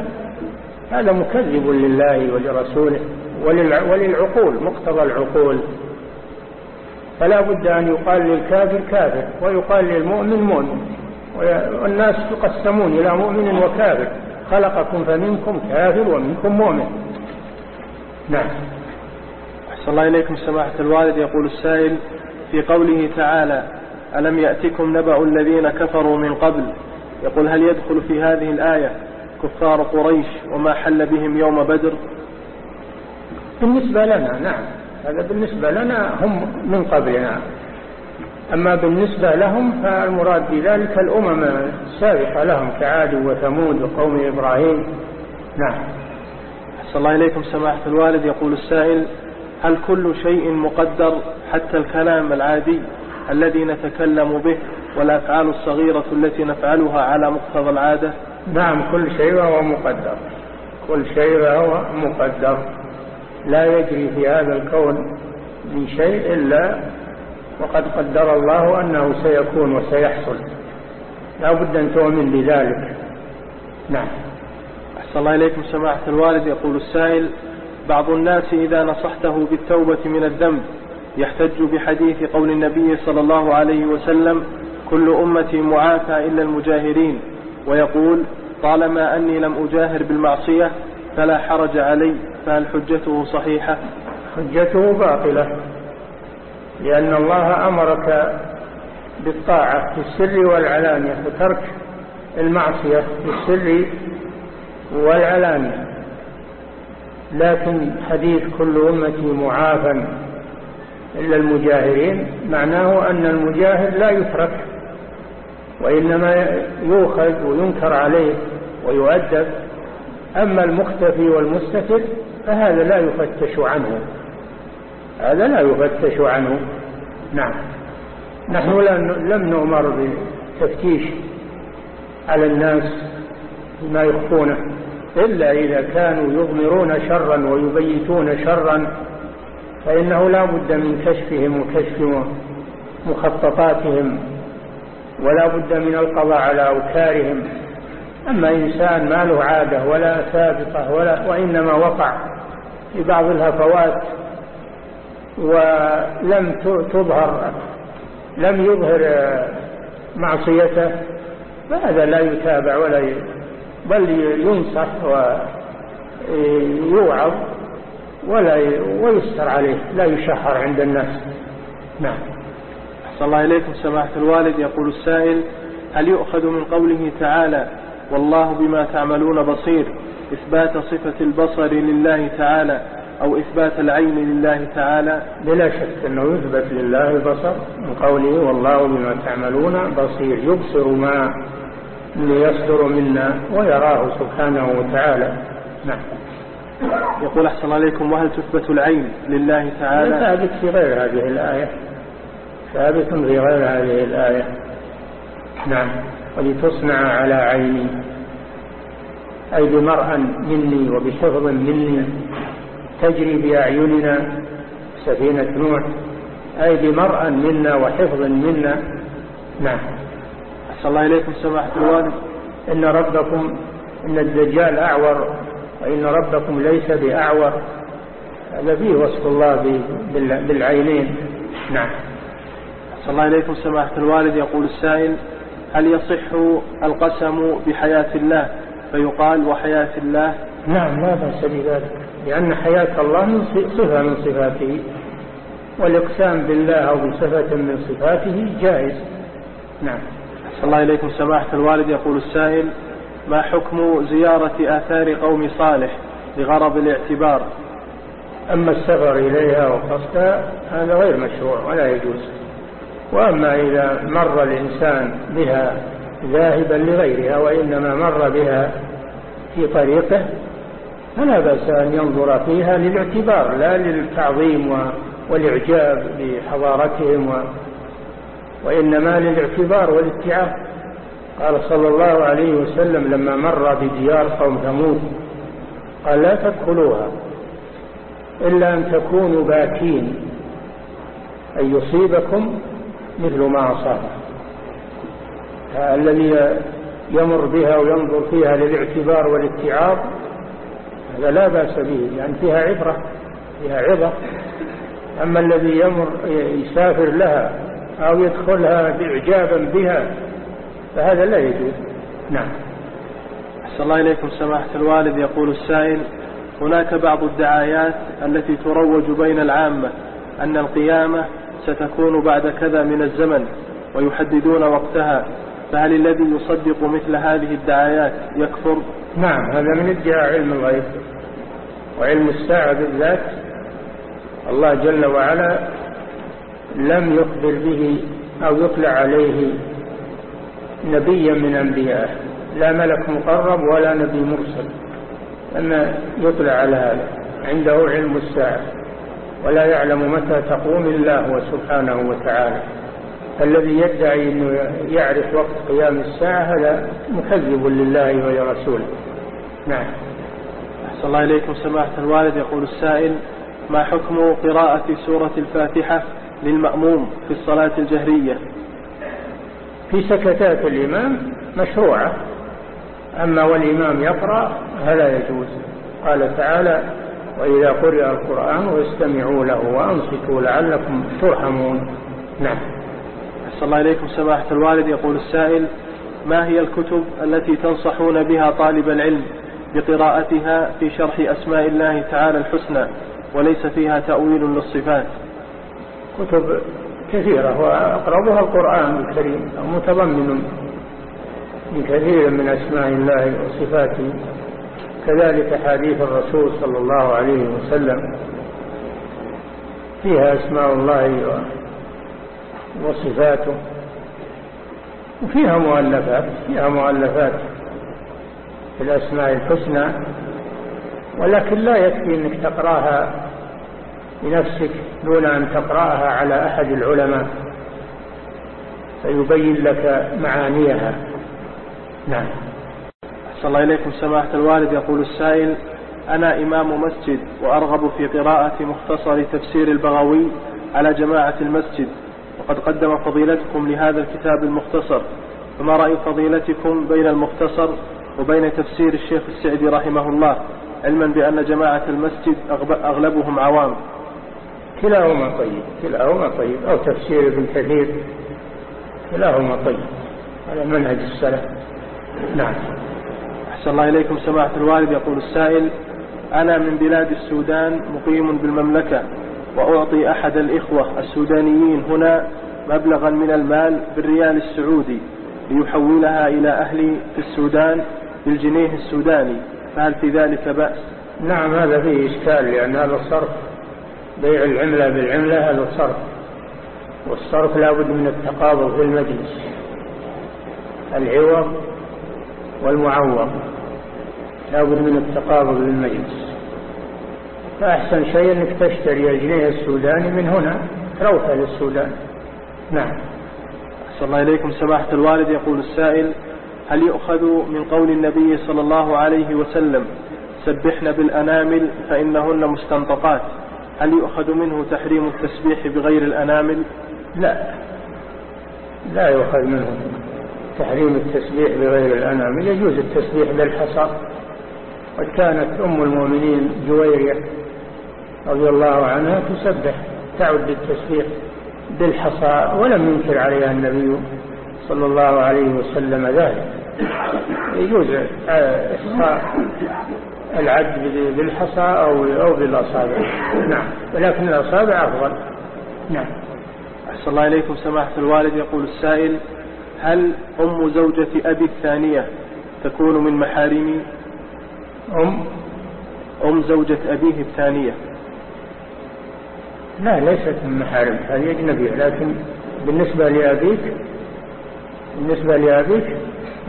هذا مكذب لله ولرسوله وللعقول مقتضى العقول. فلا بد أن يقال للكافر كافر ويقال للمؤمن مؤمن. والناس يقسمون إلى مؤمن وكافر خلقكم فمنكم كافر ومنكم مؤمن. نعم. أحسن الله إليكم سماحة الوالد. يقول السائل في قوله تعالى ألم يأتكم نبأ الذين كفروا من قبل؟ يقول هل يدخل في هذه الآية كفار قريش وما حل بهم يوم بدر؟ بالنسبة لنا نعم. هذا بالنسبة لنا هم من قبلنا. أما بالنسبة لهم فالمراد بذلك الأمم السابقة لهم كعاد وثمود وقوم إبراهيم. نعم. أحسن الله إليكم سماحة الوالد. يقول السائل هل كل شيء مقدر حتى الكلام العادي الذي نتكلم به والأفعال الصغيرة التي نفعلها على مقتضى العادة؟ نعم كل شيء وهو مقدر. كل شيء وهو مقدر. لا يجري في هذا الكون من شيء إلا وقد قدر الله أنه سيكون وسيحصل. لا بد أن تؤمن بذلك. نعم. أحسن الله إليكم سماحة الوالد يقول السائل بعض الناس إذا نصحته بالتوبة من الذنب يحتج بحديث قول النبي صلى الله عليه وسلم كل أمتي معافى إلا المجاهرين. ويقول طالما أني لم أجاهر بالمعصية فلا حرج علي فهل حجته صحيحة؟ حجته باطلة لأن الله أمرك بالطاعة في السر والعلانية وترك المعصية في السر والعلانية لكن حديث كل أمتي معافى إلا المجاهرين معناه أن المجاهر لا يترك وإنما يؤخذ وينكر عليه ويؤدب. أما المختفي والمستتر فهذا لا يفتش عنه. هذا لا يفتش عنه. نعم. نحن لم نؤمر بالتفتيش على الناس ما يخفونه. إلا إذا كانوا يضمرون شرا ويبيتون شرا فإنه لا بد من كشفهم وكشف مخططاتهم ولا بد من القضاء على أوكارهم أما إنسان ما له عادة ولا سابقة ولا وإنما وقع في بعض الهفوات ولم تظهر لم يظهر معصيته فهذا لا يتابع ولا. بل ينصح ويوعظ ولا. ويستر عليه لا يشهر عند الناس. نعم. أحسن الله إليكم سماحة الوالد. يقول السائل هل يؤخذ من قوله تعالى والله بما تعملون بصير إثبات صفة البصر لله تعالى أو إثبات العين لله تعالى؟ بلا شك أنه يثبت لله البصر من قوله والله بما تعملون بصير يبصر ما يصدر منا ويراه سبحانه وتعالى. نعم. يقول أحسن عليكم وهل تثبت العين لله تعالى؟ ثابت في غير هذه الآية. ثابت في غير هذه الآية. نعم. ولتصنع على عيني. أي بمرأ مني وبحفظ مني. تجري بأعيننا سفينة نوح. أي بمرأ منا وحفظ منا. نعم. أحسن الله إليكم سماحة الوالد إن ربكم إن الدجال أعور وإن ربكم ليس بأعور. هذا فيه وصف الله بالعينين. نعم. أحسن الله إليكم سماحة الوالد يقول السائل هل يصح القسم بحياة الله؟ فيقال وحياة الله. نعم لا بأس بذلك. لأن حياة الله من صفة من صفاته. والإقسام بالله أو بصفة من صفاته جائز. نعم. الله إليكم سماحة الوالد يقول السائل ما حكم زيارة آثار قوم صالح لغرض الاعتبار أما السفر إليها وقصدها هذا غير مشروع ولا يجوز وأما إذا مر الإنسان بها ذاهبا لغيرها وإنما مر بها في طريقه فلا بأس أن ينظر فيها للاعتبار لا للتعظيم والإعجاب بحضارتهم. وإنما للاعتبار والاتعاظ قال صلى الله عليه وسلم لما مر بديار قوم ثمود قال لا تدخلوها إلا أن تكونوا باكين أن يصيبكم مثل ما أصاب الذي يمر بها وينظر فيها للاعتبار والاتعاظ هذا لا بأس به لأن يعني فيها عبرة فيها عظة. أما الذي يمر يسافر لها أو يدخلها إعجابا بها فهذا لا يجوز. نعم. أحسن الله إليكم سماحة الوالد. يقول السائل هناك بعض الدعايات التي تروج بين العامة أن القيامة ستكون بعد كذا من الزمن ويحددون وقتها فهل الذي يصدق مثل هذه الدعايات يكفر؟ نعم هذا من ادعاء علم الغيب وعلم الساعة بالذات. الله جل وعلا لم يخبر به أو يطلع عليه نبيا من أنبيائه لا ملك مقرب ولا نبي مرسل. أما يطلع على هذا. عنده علم الساعة. ولا يعلم متى تقوم هو سبحانه وتعالى. الذي يدعي أنه يعرف وقت قيام الساعة هذا مكذب لله ولرسوله. نعم. أحسن الله إليكم سماحة الوالد. يقول السائل ما حكم قراءة سورة الفاتحة؟ للمأموم في الصلاة الجهرية. في سكتات الإمام مشروعة. أما والإمام يقرأ هذا يجوز. قال تعالى وإذا قرئ القرآن واستمعوا له وأنصتوا لعلكم ترحمون. نعم. أحسن الله إليكم سماحة الوالد. يقول السائل ما هي الكتب التي تنصحون بها طالب العلم بقراءتها في شرح أسماء الله تعالى الحسنى وليس فيها تأويل للصفات؟ كتب كثيرة وأقربها القرآن الكريم متضمن من كثير من أسماء الله وصفاته. كذلك حديث الرسول صلى الله عليه وسلم فيها أسماء الله وصفاته وفيها مؤلفات فيها مؤلفات في الأسماء الحسنى ولكن لا يكفي أنك تقرأها بنفسك دون أن تقرأها على أحد العلماء فيبين لك معانيها. نعم. صلى الله إليكم. سماحة الوالد يقول السائل أنا إمام مسجد وأرغب في قراءة مختصر تفسير البغوي على جماعة المسجد وقد قدم فضيلتكم لهذا الكتاب المختصر. فما رأي فضيلتكم بين المختصر وبين تفسير الشيخ السعدي رحمه الله؟ علما بأن جماعة المسجد أغلبهم عوام. كلاهما طيب كلاهما طيب أو تفسير ابن كثير. كلاهما طيب على منهج السلف. نعم. أحسن الله إليكم سماحة الوالد. يقول السائل أنا من بلاد السودان مقيم بالمملكة وأعطي أحد الإخوة السودانيين هنا مبلغا من المال بالريال السعودي ليحولها إلى أهلي في السودان بالجنيه السوداني. فهل في ذلك بأس؟ نعم هذا فيه إشكال لأن هذا الصرف بيع العملة بالعملة هذا صرف والصرف لابد من التقابض في المجلس. العوض والمعوض. لابد من التقابض للمجلس فأحسن شيء أنك تشتري الجنيه السوداني من هنا تروح للسودان نعم. أحسن الله إليكم. سماحة الوالد يقول السائل هل يؤخذ من قول النبي صلى الله عليه وسلم سبحن بالأنامل فإنهن مستنطقات؟ هل يؤخذ منه تحريم التسبيح بغير الأنامل؟ لا. لا يؤخذ منه تحريم التسبيح بغير الأنامل. يجوز التسبيح بالحصى. قد كانت أم المؤمنين جويرية رضي الله عنها تسبح تعد التسبيح بالحصى ولم ينكر عليها النبي صلى الله عليه وسلم ذلك. يجوز إحصاء العد بالحصى أو أو بالأصابع. نعم. ولكن الأصابع أفضل. نعم. أحسن الله إليكم سماحة الوالد. يقول السائل هل أم زوجة أبي الثانية تكون من محارمي أم؟ أم زوجة أبيه الثانية. لا ليست من محارم. هذه أجنبية. لكن بالنسبة لأبيك بالنسبة لأبيك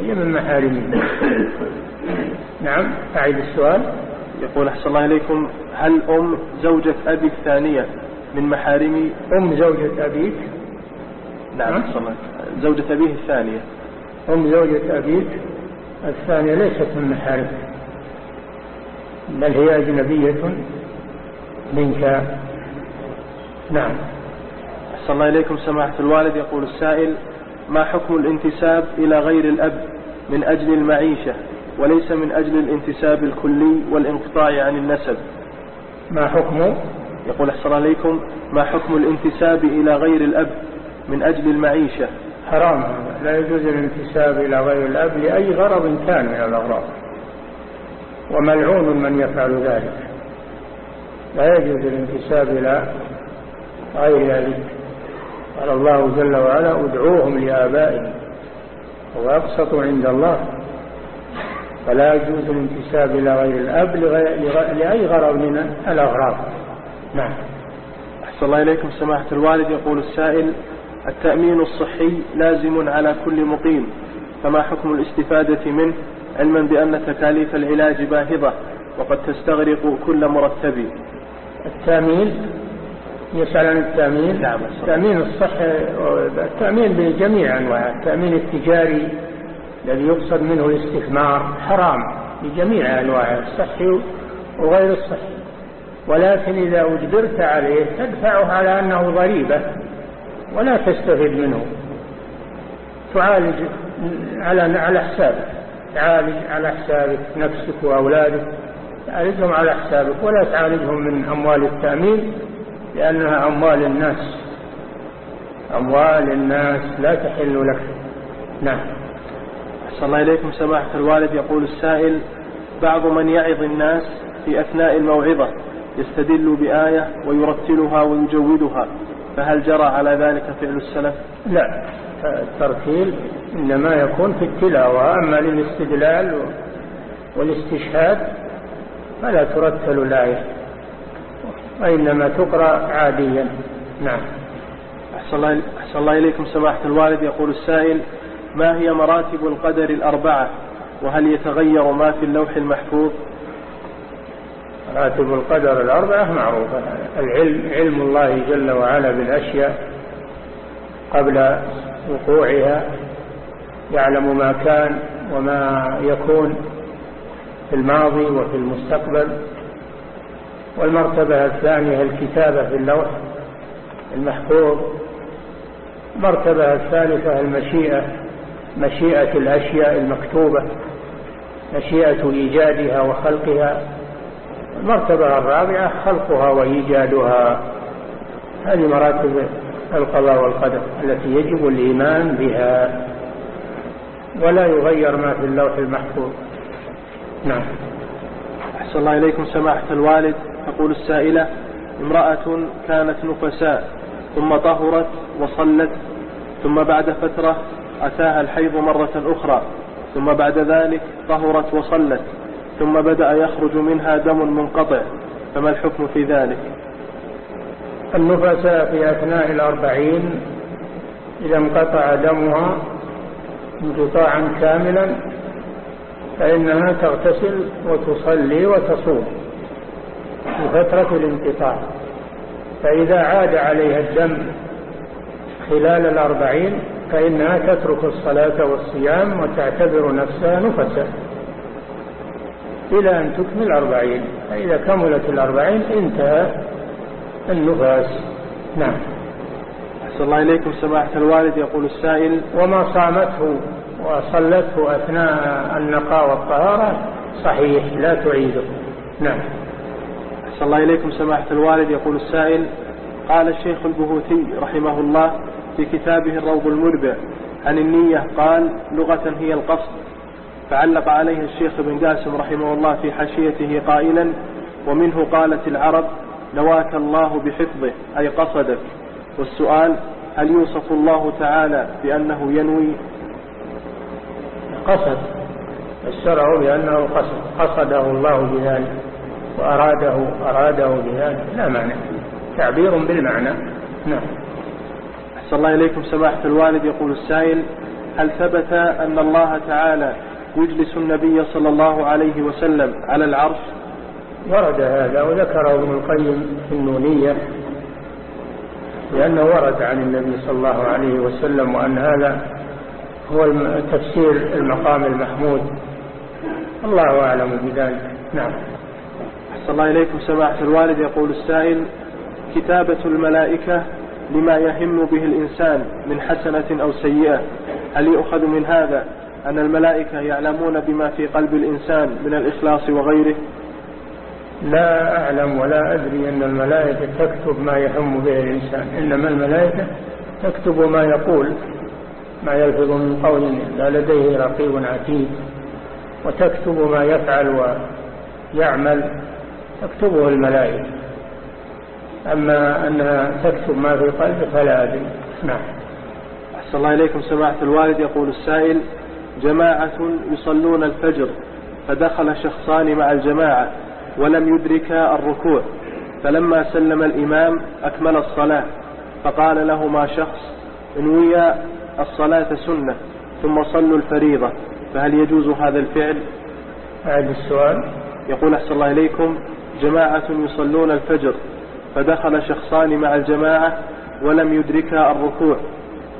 هي من محارمه. نعم أعيد السؤال. يقول أحسن الله إليكم هل أم زوجة أبي الثانية من محارمي أم زوجة أبيك؟ نعم؟ أحسن الله. زوجة أبيه الثانية. أم زوجة أبيك الثانية ليست من محارمك بل هي أجنبية منك. نعم. أحسن الله إليكم سماحة الوالد. يقول السائل ما حكم الانتساب إلى غير الأب من أجل المعيشة؟ وليس من أجل الانتساب الكلي والانقطاع عن النسب. ما حكم؟ يقول أحسن إليكم ما حكم الانتساب إلى غير الأب من أجل المعيشة؟ حرام. لا يجوز الانتساب إلى غير الأب لأي غرض كان من الأغراض. وملعون من يفعل ذلك. لا يجوز الانتساب إلى غير ذلك قال الله جل وعلا ادعوهم لآبائهم. هو أقسط عند الله. فلا يجوز الانتساب إلى غير الأب لغير لأي غرض من الأغراض. نعم. أحسن الله إليكم. سماحة الوالد يقول السائل التأمين الصحي لازم على كل مقيم فما حكم الاستفادة منه علما بأن تكاليف العلاج باهظة وقد تستغرق كل مرتب؟ التأمين؟ يسأل عن التأمين؟ نعم. التأمين الصحي التأمين بجميع أنواعه التأمين التجاري الذي يقصد منه الاستثمار حرام بجميع أنواعه الصحي وغير الصحي. ولكن إذا أجبرت عليه تدفعه على أنه ضريبة ولا تستفيد منه. تعالج على على حسابك تعالج على حسابك نفسك وأولادك تعالجهم على حسابك ولا تعالجهم من أموال التأمين لأنها أموال الناس. أموال الناس لا تحل لك. نعم. أحسن الله إليكم سماحة الوالد. يقول السائل بعض من يعظ الناس في أثناء الموعظة يستدل بآية ويرتلها ويجودها فهل جرى على ذلك فعل السلف؟ لا الترتيل إنما يكون في التلاوة. أما للاستدلال والاستشهاد فلا ترتل الآية وإنما تقرأ عاديا. نعم. أحسن الله إليكم سماحة الوالد. يقول السائل ما هي مراتب القدر الأربعة؟ وهل يتغير ما في اللوح المحفوظ؟ مراتب القدر الأربعة معروفة. العلم علم الله جل وعلا بالأشياء قبل وقوعها يعلم ما كان وما يكون في الماضي وفي المستقبل. والمرتبة الثانية الكتابة في اللوح المحفوظ. المرتبة الثالثة المشيئة. مشيئة الأشياء المكتوبة مشيئة إيجادها وخلقها. المرتبة الرابعة خلقها وإيجادها. هذه مراتب القضاء والقدر التي يجب الإيمان بها. ولا يغير ما في اللوح المحفوظ. نعم. أحسن الله إليكم سماحة الوالد. تقول السائلة امرأة كانت نفساء ثم طهرت وصلت ثم بعد فترة أتاها الحيض مرة أخرى ثم بعد ذلك طهرت وصلت ثم بدأ يخرج منها دم منقطع فما الحكم في ذلك؟ النفساء في أثناء الأربعين إذا انقطع دمها انقطاعا كاملا فإنها تغتسل وتصلي وتصوم في فترة الانقطاع. فإذا عاد عليها الدم خلال الأربعين فإنها تترك الصلاة والصيام وتعتبر نفسها نفسا إلى أن تكمل أربعين فإذا كملت الأربعين انتهى النفاس. نعم. أحسن الله إليكم سماحة الوالد يقول السائل وما صامته وصلته أثناء النقاء والطهارة صحيح لا تعيده. نعم. أحسن الله إليكم سماحة الوالد يقول السائل قال الشيخ البهوتي رحمه الله في كتابه الروض المربع عن النية قال لغة هي القصد. فعلق عليه الشيخ ابن قاسم رحمه الله في حاشيته قائلا ومنه قالت العرب نواك الله بحفظه أي قصدك والسؤال هل يوصف الله تعالى بأنه ينوي؟ قصد الشرع بأنه قصد. قصده الله بذلك وأراده أراده بذلك. لا معنى. تعبير بالمعنى. نعم. أحسن الله إليكم سماحة الوالد. يقول السائل هل ثبت أن الله تعالى يجلس النبي صلى الله عليه وسلم على العرش؟ ورد هذا وذكره ابن القيم في النونية لأنه ورد عن النبي صلى الله عليه وسلم وأن هذا هو تفسير المقام المحمود. الله أعلم بذلك. نعم. أحسن الله إليكم سماحة الوالد. يقول السائل كتابة الملائكة لما يهم به الإنسان من حسنة أو سيئة. هل يؤخذ من هذا أن الملائكة يعلمون بما في قلب الإنسان من الإخلاص وغيره؟ لا أعلم ولا أدري أن الملائكة تكتب ما يهم به الإنسان. إنما الملائكة تكتب ما يقول ما يلفظ من قول لا لديه رقيب عتيد. وتكتب ما يفعل ويعمل تكتبه الملائكة. أما أنها تكتب ما في قلبه فلا أدري. نعم. أحسن الله إليكم سماحة الوالد. يقول السائل جماعة يصلون الفجر فدخل شخصان مع الجماعة ولم يدركا الركوع فلما سلم الإمام أكمل الصلاة فقال لهما شخص انويا الصلاة سنة ثم صلوا الفريضة فهل يجوز هذا الفعل؟ هذا السؤال. يقول أحسن الله إليكم جماعة يصلون الفجر فدخل شخصان مع الجماعة ولم يدركا الركوع.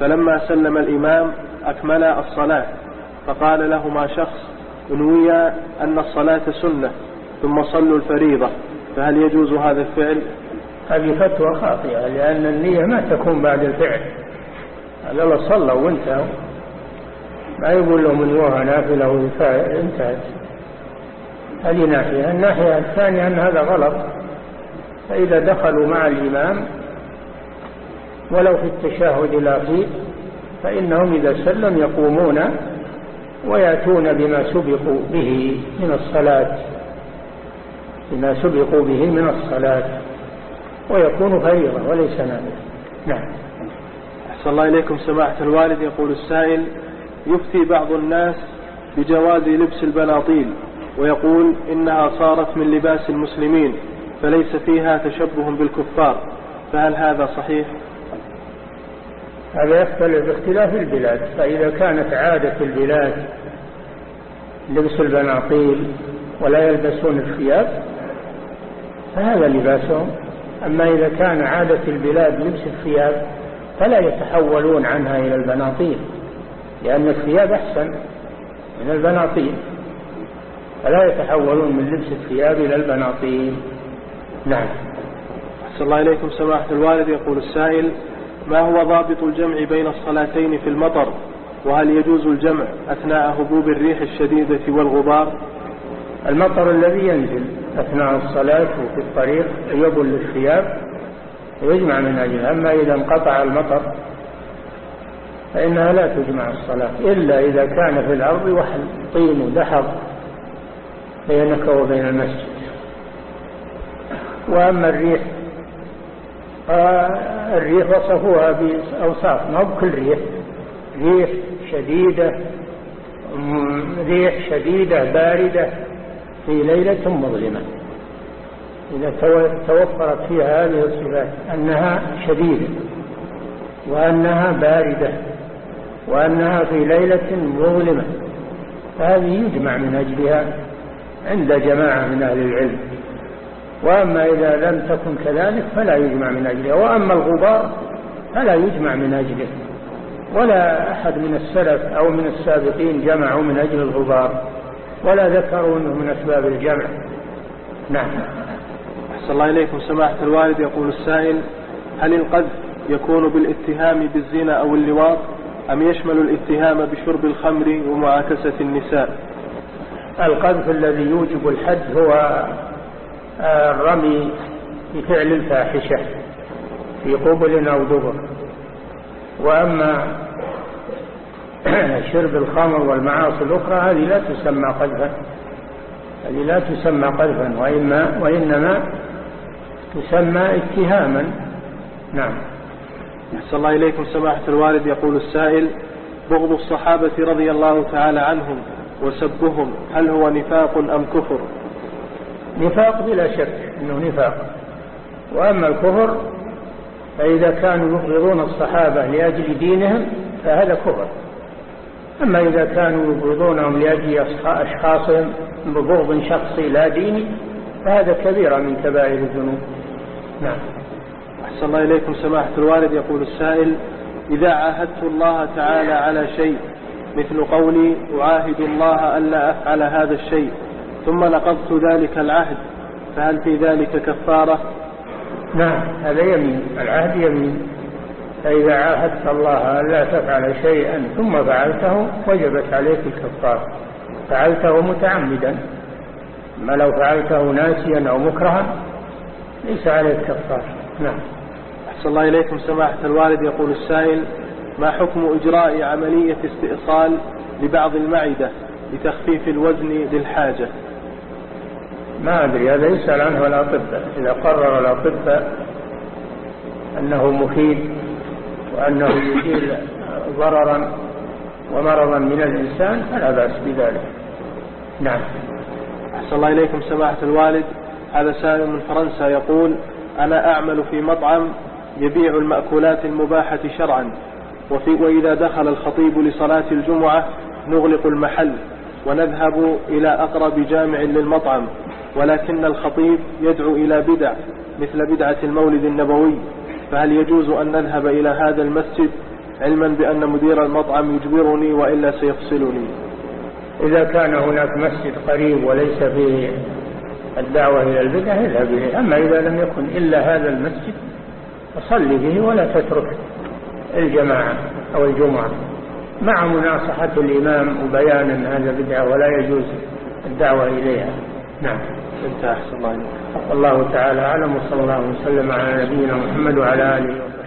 فلما سلم الإمام أكملا الصلاة فقال لهما شخص انويا أن الصلاة سنة ثم صلوا الفريضة فهل يجوز هذا الفعل؟ هذه فتوى خاطئة لأن النية ما تكون بعد الفعل. الله صلوا وانتهوا. ما يقول لهم انوها نافلة وانتهت. هذه ناحية. الناحية الثانية أن هذا غلط. فإذا دخلوا مع الإمام ولو في التشهد الأخير فإنهم إذا سلم يقومون ويأتون بما سبقوا به من الصلاة بما سبقوا به من الصلاة ويكون فريضة وليس نافلة نعم. أحسن الله إليكم سماحة الوالد. يقول السائل يفتي بعض الناس بجواز لبس البناطيل ويقول إنها صارت من لباس المسلمين. فليس فيها تشبه بالكفار فهل هذا صحيح؟ هذا يختلف باختلاف البلاد فإذا كانت عادة البلاد لبس البناطيل ولا يلبسون الثياب فهذا لباسهم. أما إذا كان عادة البلاد لبس الثياب فلا يتحولون عنها إلى البناطيل لأن الثياب أحسن من البناطيل. فلا يتحولون من لبس الثياب إلى البناطيل. نعم. أحسن الله إليكم سماحة الوالد. يقول السائل ما هو ضابط الجمع بين الصلاتين في المطر؟ وهل يجوز الجمع أثناء هبوب الريح الشديدة والغبار؟ المطر الذي ينزل أثناء الصلاة وفي الطريق يبل الثياب ويجمع من أجله أما إذا انقطع المطر فإنها لا تجمع الصلاة إلا إذا كان في الأرض وحل طين ودحر بينك وبين المسجد. وأما الريح الريح وصفوها بأوصاف ما بكل ريح ريح شديدة ريح شديدة باردة في ليلة مظلمة. إذا توفرت فيها هذه الصفات أنها شديدة وأنها باردة وأنها في ليلة مظلمة فهذه يجمع من أجلها عند جماعة من أهل العلم. وأما إذا لم تكن كذلك فلا يجمع من أجلها وأما الغبار فلا يجمع من أجله. ولا أحد من السلف أو من السابقين جمعوا من أجل الغبار. ولا ذكروا أنه من أسباب الجمع. نعم. أحسن الله إليكم. سماحة الوالد يقول السائل هل القذف يكون بالاتهام بالزنا أو اللواط؟ أم يشمل الاتهام بشرب الخمر ومعاكسة النساء؟ القذف الذي يوجب الحد هو الرمي بفعل الفاحشة في قبل أو دبر. وأما شرب الخمر والمعاصي الأخرى هذه لا تسمى قذفا. هذه لا تسمى قذفا وإما وإنما تسمى اتهاما. نعم. أحسن الله إليكم. سماحة الوالد يقول السائل بغض الصحابة رضي الله تعالى عنهم وسبهم هل هو نفاق أم كفر؟ نفاق بلا شك أنه نفاق. وأما الكفر فإذا كانوا يبغضون الصحابة لأجل دينهم فهذا كفر. أما إذا كانوا يبغضونهم لأجل أشخاصهم ببغض شخصي لا ديني فهذا كبيرة من كبائر الذنوب. نعم. أحسن الله إليكم. سماحة الوالد يقول السائل إذا عاهدت الله تعالى على شيء مثل قولي أعاهد الله ألا أفعل هذا الشيء. ثم نقضت ذلك العهد فهل في ذلك كفارة؟ نعم هذا يمين العهد يمين. فإذا عاهدت الله ألا تفعل شيئا ثم فعلته وجبت عليك الكفارة. فعلته متعمدا. ما لو فعلته ناسيا أو مكرها ليس عليك كفارة. نعم. أحسن الله إليكم. سماحة الوالد يقول السائل ما حكم إجراء عملية استئصال لبعض المعدة لتخفيف الوزن للحاجة ما أدري هذا يسأل عنه الأطباء. إذا قرر الأطباء أنه مفيد وأنه يزيل ضررا ومرضا من الإنسان فلا بأس بذلك. نعم. أحسن الله إليكم سماحة الوالد. هذا سائل من فرنسا يقول أنا أعمل في مطعم يبيع المأكولات المباحة شرعا وفي وإذا دخل الخطيب لصلاة الجمعة نغلق المحل ونذهب إلى أقرب جامع للمطعم. ولكن الخطيب يدعو إلى بدع مثل بدعة المولد النبوي. فهل يجوز أن نذهب إلى هذا المسجد علما بأن مدير المطعم يجبرني وإلا سيفصلني؟ إذا كان هناك مسجد قريب وليس فيه الدعوة إلى البدع اذهب إليه. أما إذا لم يكن إلا هذا المسجد فصل به ولا تترك الجماعة أو الجمعة. مع مناصحة الإمام وبيان أن هذا بدعة ولا يجوز الدعوة إليها. نعم. انت أحسن الله الله تعالى أعلم وصلى الله وسلم على نبينا محمد وعلى آله وصحبه.